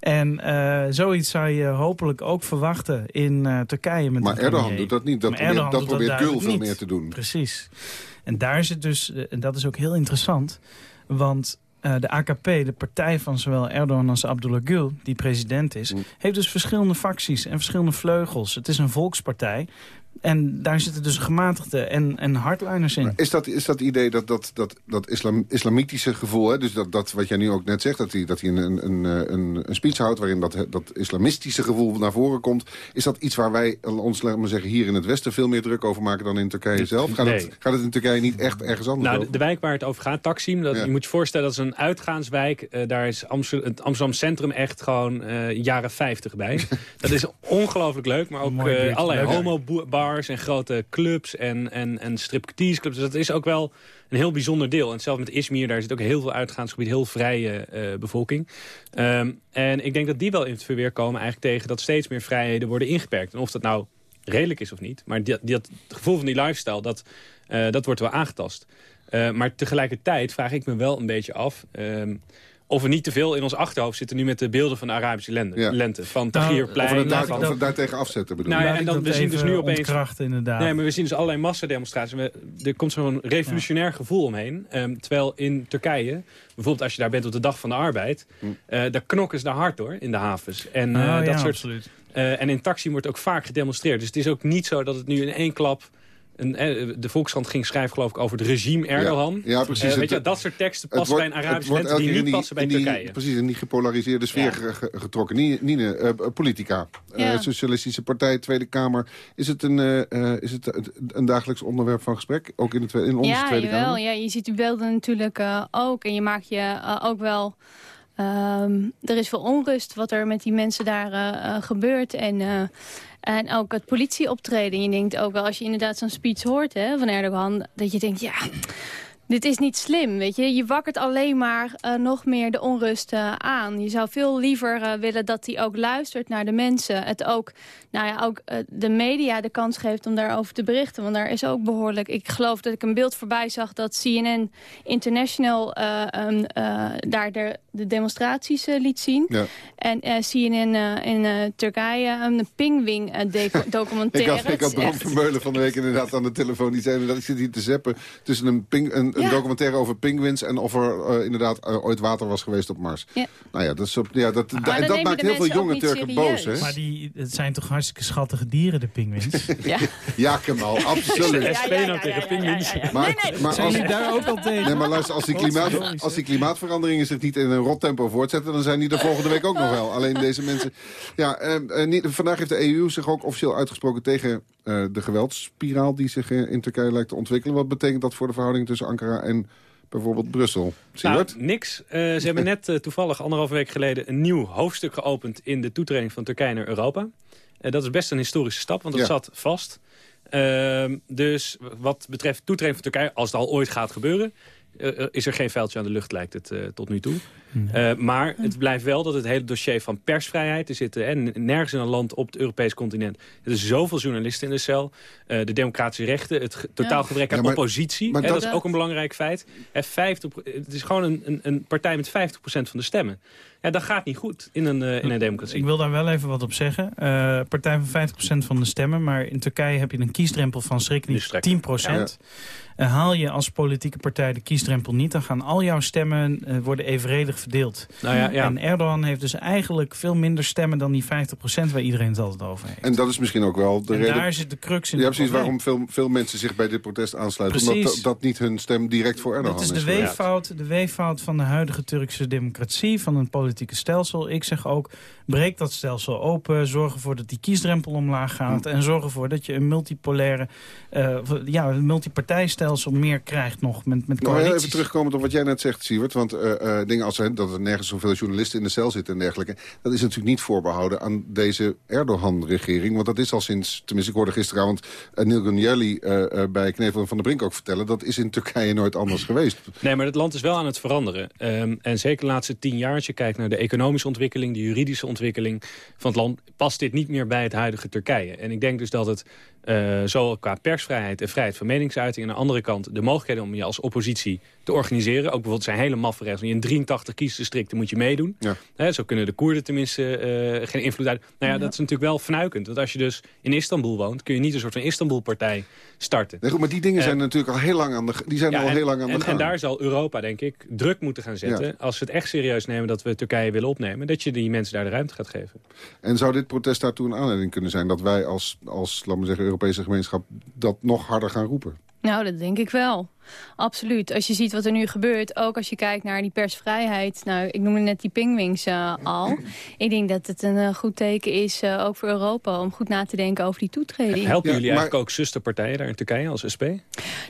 En uh, zoiets zou je hopelijk ook verwachten in uh, Turkije. Met maar Erdogan doet dat niet. Dat maar probeert, dat probeert Gül veel meer te doen. Precies. En daar zit dus, en dat is ook heel interessant... want uh, de AKP, de partij van zowel Erdogan als Abdullah Gül, die president is... Mm. heeft dus verschillende facties en verschillende vleugels. Het is een volkspartij. En daar zitten dus gematigde en, en hardliners in. Is dat, is dat idee, dat, dat, dat, dat islam, islamitische gevoel... Hè, dus dat, dat wat jij nu ook net zegt, dat hij, dat hij een, een, een, een speech houdt... waarin dat, dat islamistische gevoel naar voren komt... is dat iets waar wij ons laten we zeggen, hier in het Westen... veel meer druk over maken dan in Turkije zelf? Gaat, nee. het, gaat het in Turkije niet echt ergens anders Nou, over? de, de wijk waar het over gaat, Taksim... Dat, Ja. je moet je voorstellen, dat is een uitgaanswijk. Eh, daar is Amsterdam, het Amsterdam Centrum echt gewoon eh, jaren 50 bij. (laughs) dat is ongelooflijk leuk, maar ook eh, allerlei leuk. Homo-bars en grote clubs en, en, en. Dus dat is ook wel een heel bijzonder deel. En zelfs met Izmir, daar zit ook heel veel uitgaansgebied, heel vrije eh, bevolking. Ehm, en ik denk dat die wel in het verweer komen eigenlijk tegen dat steeds meer vrijheden worden ingeperkt. En of dat nou redelijk is of niet. Maar die, dat gevoel van die lifestyle, dat, eh, dat wordt wel aangetast. Eh, maar tegelijkertijd vraag ik me wel een beetje af... ehm, of we niet te veel in ons achterhoofd zitten nu met de beelden van de Arabische lente. Ja. lente van Nou, Tahrirplein. Of we daar, van- of we het daar tegen afzetten bedoel Nou ja, en dan, dat we zien dus nu opeens... ontkrachten, inderdaad. Nee, maar we zien dus allerlei massademonstraties. We- Er komt zo'n revolutionair gevoel omheen. Ehm, terwijl in Turkije, bijvoorbeeld als je daar bent op de dag van de arbeid... eh daar knokken ze daar hard hoor, in de havens. En, eh, Oh, dat ja, soort, absoluut. eh, en in taxi wordt ook vaak gedemonstreerd. Dus het is ook niet zo dat het nu in één klap... Een, eh, de Volkskrant ging schrijven geloof ik over het regime Erdogan. Ja, precies. Eh, weet Het- je, dat soort teksten passen wordt- bij een Arabische lente die niet passen bij die, Turkije. Precies, in die gepolariseerde sfeer Ja. ge- ge- getrokken. Nine, eh, Politica, eh, Ja. Socialistische Partij, Tweede Kamer. Is het, een, eh, eh, is het een dagelijks onderwerp van gesprek? Ook in, de, twe- in onze ja, Tweede jawel. Kamer? Ja, je ziet die beelden natuurlijk eh, ook. En je maakt je eh, ook wel... ehm, er is veel onrust wat er met die mensen daar eh, eh, gebeurt. En, eh, en ook het politieoptreden. Je denkt ook wel, als je inderdaad zo'n speech hoort hè, van Erdogan... dat je denkt, ja... Dit is niet slim, weet je. Je wakkert alleen maar eh, nog meer de onrust eh, aan. Je zou veel liever eh, willen dat hij ook luistert naar de mensen. Het ook, nou ja, ook de media de kans geeft om daarover te berichten. Want daar is ook behoorlijk... Ik geloof dat ik een beeld voorbij zag dat CNN International... daar de, de demonstraties eh, liet zien. Ja. En eh, CNN eh, in eh, Turkije een pingwing eh, deco- Ik documentaire. had, ik had Bram Vermeulen van de week inderdaad aan de telefoon. Die zei dat ik zit hier te zeppen tussen een, ping, een, een Ja. documentaire over pinguïns... en of er eh, inderdaad eh, ooit water was geweest op Mars. Ja. Nou ja, dat, is op, ja, dat, dat je maakt heel veel jonge Turken serieus. boos, hè? Maar die, het zijn toch hartstikke schattige dieren, de pinguïns? Ja. Ja, Kemal, absoluut. De SP nou tegen pinguïns. Maar, maar Zijn als, daar ook al tegen? nee, maar luister, als die, klimaat, als die klimaatveranderingen zich niet in een rot tempo voortzetten... dan zijn die er volgende week ook nog wel. Alleen deze mensen... Ja, eh, eh, niet, vandaag heeft de EU zich ook officieel uitgesproken tegen eh, de geweldsspiraal... die zich eh, in Turkije lijkt te ontwikkelen. Wat betekent dat voor de verhouding tussen Ankara en bijvoorbeeld Brussel? Nou, niks. Uh, ze hebben net uh, toevallig anderhalve week geleden... een nieuw hoofdstuk geopend in de toetreding van Turkije naar Europa. Uh, dat is best een historische stap, want dat ja. zat vast. Ehm, dus wat betreft toetreding van Turkije, als het al ooit gaat gebeuren... is er geen vuiltje aan de lucht, lijkt het tot nu toe. Uh, maar het blijft wel dat het hele dossier van persvrijheid... er zitten en nergens in een land op het Europees continent... er zijn zoveel journalisten in de cel. Uh, de democratische rechten, het totaal gebrek aan ja, maar, oppositie. Maar dat, dat, is ook een belangrijk feit. 50, het is gewoon een, een, een partij met 50% van de stemmen. Ja, dat gaat niet goed in een, uh, in een democratie. Ik wil daar wel even wat op zeggen. Uh, partij van 50% van de stemmen. Maar in Turkije heb je een kiesdrempel van schrikkelijk 10%. Ja. Uh, haal je als politieke partij de kiesdrempel niet... dan gaan al jouw stemmen worden evenredig verdeeld. Nou ja, ja. En Erdogan heeft dus eigenlijk veel minder stemmen... dan die 50% waar iedereen het altijd over heeft. En dat is misschien ook wel de en reden... daar zit de crux in. Ja, precies waarom veel, veel mensen zich bij dit protest aansluiten. Precies. Omdat dat niet hun stem direct voor Erdogan is. Dat is de weeffout, de weeffout van de huidige Turkse democratie... van een politieke stelsel. Ik zeg ook, breek dat stelsel open. Zorg ervoor dat die kiesdrempel omlaag gaat. Hm. En zorg ervoor dat je een multipolaire... Uh, ja, een multipartijstelsel meer krijgt nog met, met coalities. Nou, even terugkomend op wat jij net zegt, Siewert. Want uh, uh, dingen als dat er nergens zoveel journalisten in de cel zitten en dergelijke... dat is natuurlijk niet voorbehouden aan deze Erdogan-regering. Want dat is al sinds, tenminste ik hoorde gisteravond... Uh, Neil Gunjelli bij Knevel van der Brink ook vertellen... dat is in Turkije nooit anders geweest. Nee, maar het land is wel aan het veranderen. Um, en zeker de laatste tien jaar, als je kijkt naar de economische ontwikkeling... de juridische ontwikkeling van het land... past dit niet meer bij het huidige Turkije. En ik denk dus dat het uh, zowel qua persvrijheid en vrijheid van meningsuiting... en aan de andere kant de mogelijkheden om je als oppositie te organiseren. Ook bijvoorbeeld zijn hele maffe regels. In 83 kiesdistricten moet je meedoen. Ja. zo kunnen de Koerden tenminste uh, geen invloed uit. Nou ja, dat is natuurlijk wel fnuikend. Want als je dus in Istanbul woont... kun je niet een soort van Istanbul-partij starten. Nee, goed, maar die dingen zijn uh, natuurlijk al heel lang aan de, die zijn ja, al en, heel lang aan en, de gang. En daar zal Europa, denk ik, druk moeten gaan zetten... Ja. als we het echt serieus nemen dat we Turkije willen opnemen... dat je die mensen daar de ruimte gaat geven. En zou dit protest daartoe een aanleiding kunnen zijn... dat wij als, als laten we zeggen, Europese gemeenschap dat nog harder gaan roepen? Nou, dat denk ik wel. Absoluut. Als je ziet wat er nu gebeurt, ook als je kijkt naar die persvrijheid. Nou, ik noemde net die pingwings uh, al. Ik denk dat het een uh, goed teken is, uh, ook voor Europa, om goed na te denken over die toetreding. Helpen jullie ja, maar... eigenlijk ook zusterpartijen daar in Turkije als SP?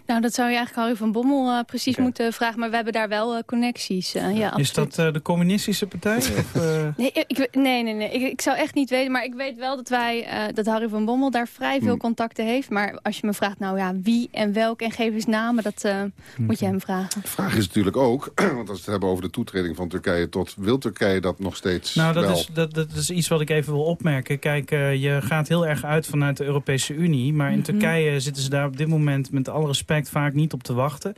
Nou, dat zou je eigenlijk Harry van Bommel precies okay. moeten vragen. Maar we hebben daar wel connecties. ja, is dat de communistische partij? of, (laughs) nee, ik, nee, nee, nee. Ik, ik, zou echt niet weten. Maar ik weet wel dat wij, dat Harry van Bommel daar vrij veel hm. contacten heeft. Maar als je me vraagt, nou ja, wie en welk en geef eens namen, dat uh, moet je hem vragen. De vraag is natuurlijk ook, (clears throat) want als we het hebben over de toetreding van Turkije tot... wil Turkije dat nog steeds Nou, dat, wel? Is, dat, dat is iets wat ik even wil opmerken. Kijk, uh, je gaat heel erg uit vanuit de Europese Unie... maar in mm -hmm. Turkije zitten ze daar op dit moment met alle respect vaak niet op te wachten...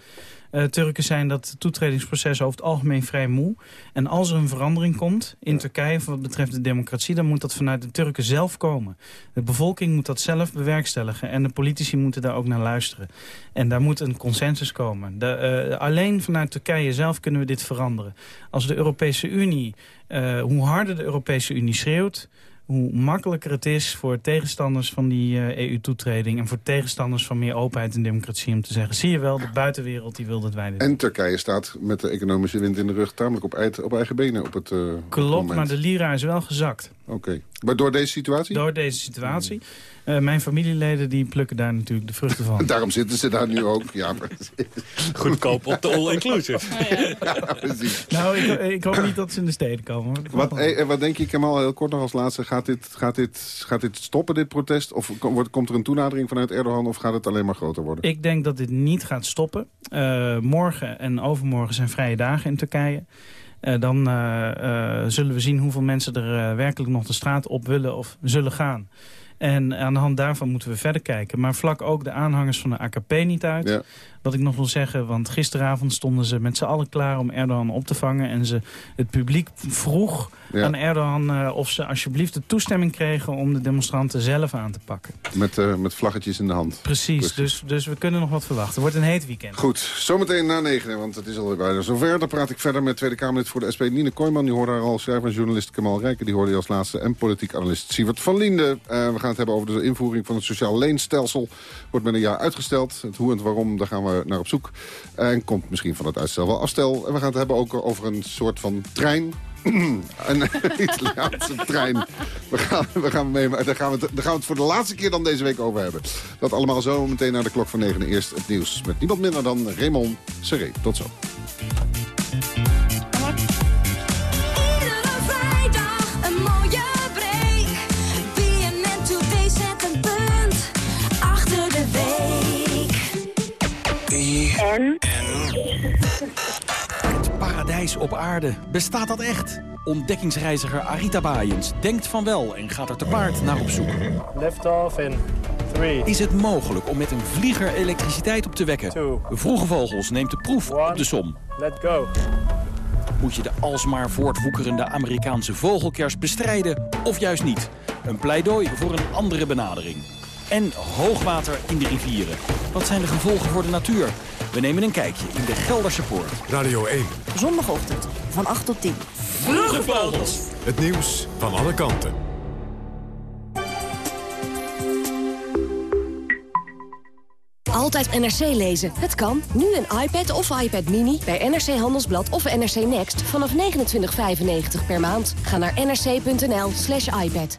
Uh, Turken zijn dat toetredingsproces over het algemeen vrij moe. En als er een verandering komt in Turkije wat betreft de democratie... dan moet dat vanuit de Turken zelf komen. De bevolking moet dat zelf bewerkstelligen. En de politici moeten daar ook naar luisteren. En daar moet een consensus komen. De, uh, alleen vanuit Turkije zelf kunnen we dit veranderen. Als de Europese Unie, uh, hoe harder de Europese Unie schreeuwt hoe makkelijker het is voor tegenstanders van die EU-toetreding... en voor tegenstanders van meer openheid en democratie om te zeggen... zie je wel, de buitenwereld die wil dat wij dit En Turkije staat met de economische wind in de rug... tamelijk op, eigen, op eigen benen op het uh, Klopt, moment. maar de lira is wel gezakt. Oké. Okay. Maar door deze situatie? Door deze situatie. Mm. Uh, mijn familieleden die plukken daar natuurlijk de vruchten van. (laughs) Daarom zitten ze daar nu ook. Ja, (laughs) Goedkoop op de all-inclusive. (laughs) ja, precies. Nou, ik, ik, hoop niet dat ze in de steden komen. Wat, hey, wat denk je, Kemal, heel kort nog als laatste. Gaat dit, gaat dit, gaat dit stoppen, dit protest? Of komt, komt er een toenadering vanuit Erdogan of gaat het alleen maar groter worden? Ik denk dat dit niet gaat stoppen. Uh, morgen en overmorgen zijn vrije dagen in Turkije. Uh, dan uh, uh, zullen we zien hoeveel mensen er werkelijk nog de straat op willen of zullen gaan. En aan de hand daarvan moeten we verder kijken. Maar vlak ook de aanhangers van de AKP niet uit. Wat ik nog wil zeggen, want gisteravond stonden ze met z'n allen klaar om Erdogan op te vangen. En ze, het publiek vroeg ja. aan Erdogan uh, of ze alsjeblieft de toestemming kregen om de demonstranten zelf aan te pakken. Met, uh, met vlaggetjes in de hand. Precies, Precies, Dus, dus we kunnen nog wat verwachten. Het wordt een heet weekend. Goed, zometeen na negen, want het is alweer bijna zover. Dan praat ik verder met Tweede Kamerlid voor de SP Nine Kooijman. Die hoorde haar al schrijver en journalist Kemal Rijken. Die hoorde je als laatste. En politiek analist Sievert van Linden. Uh, we gaan het hebben over de invoering van het sociaal leenstelsel. Wordt met een jaar uitgesteld. Het hoe en het waarom, daar gaan we naar op zoek. En komt misschien van het uitstel wel afstel. En we gaan het hebben ook over een soort van trein (clears throat) een (laughs) Italiaanse trein. We gaan, we gaan daar, gaan we het, gaan we het voor de laatste keer dan deze week over hebben. Dat allemaal zo meteen naar de klok van 9 eerst het nieuws. Met niemand minder dan Raymond Serré. Tot zo. Op aarde. Bestaat dat echt? Ontdekkingsreiziger Arita Bayens denkt van wel en gaat er te paard naar op zoek. Off in 3. Is het mogelijk om met een vlieger elektriciteit op te wekken? Vroege Vogels neemt de proef op de som. Let go. Moet je de alsmaar voortwoekerende Amerikaanse vogelkers bestrijden of juist niet? Een pleidooi voor een andere benadering. En hoogwater in de rivieren. Wat zijn de gevolgen voor de natuur? We nemen een kijkje in de Gelderse Poort. Radio 1. Zondagochtend van 8 tot 10. Vroege Vogels. Het nieuws van alle kanten. Altijd NRC lezen. Het kan. Nu een iPad of iPad Mini bij NRC Handelsblad of NRC Next vanaf 29,95 per maand. Ga naar nrc.nl slash iPad.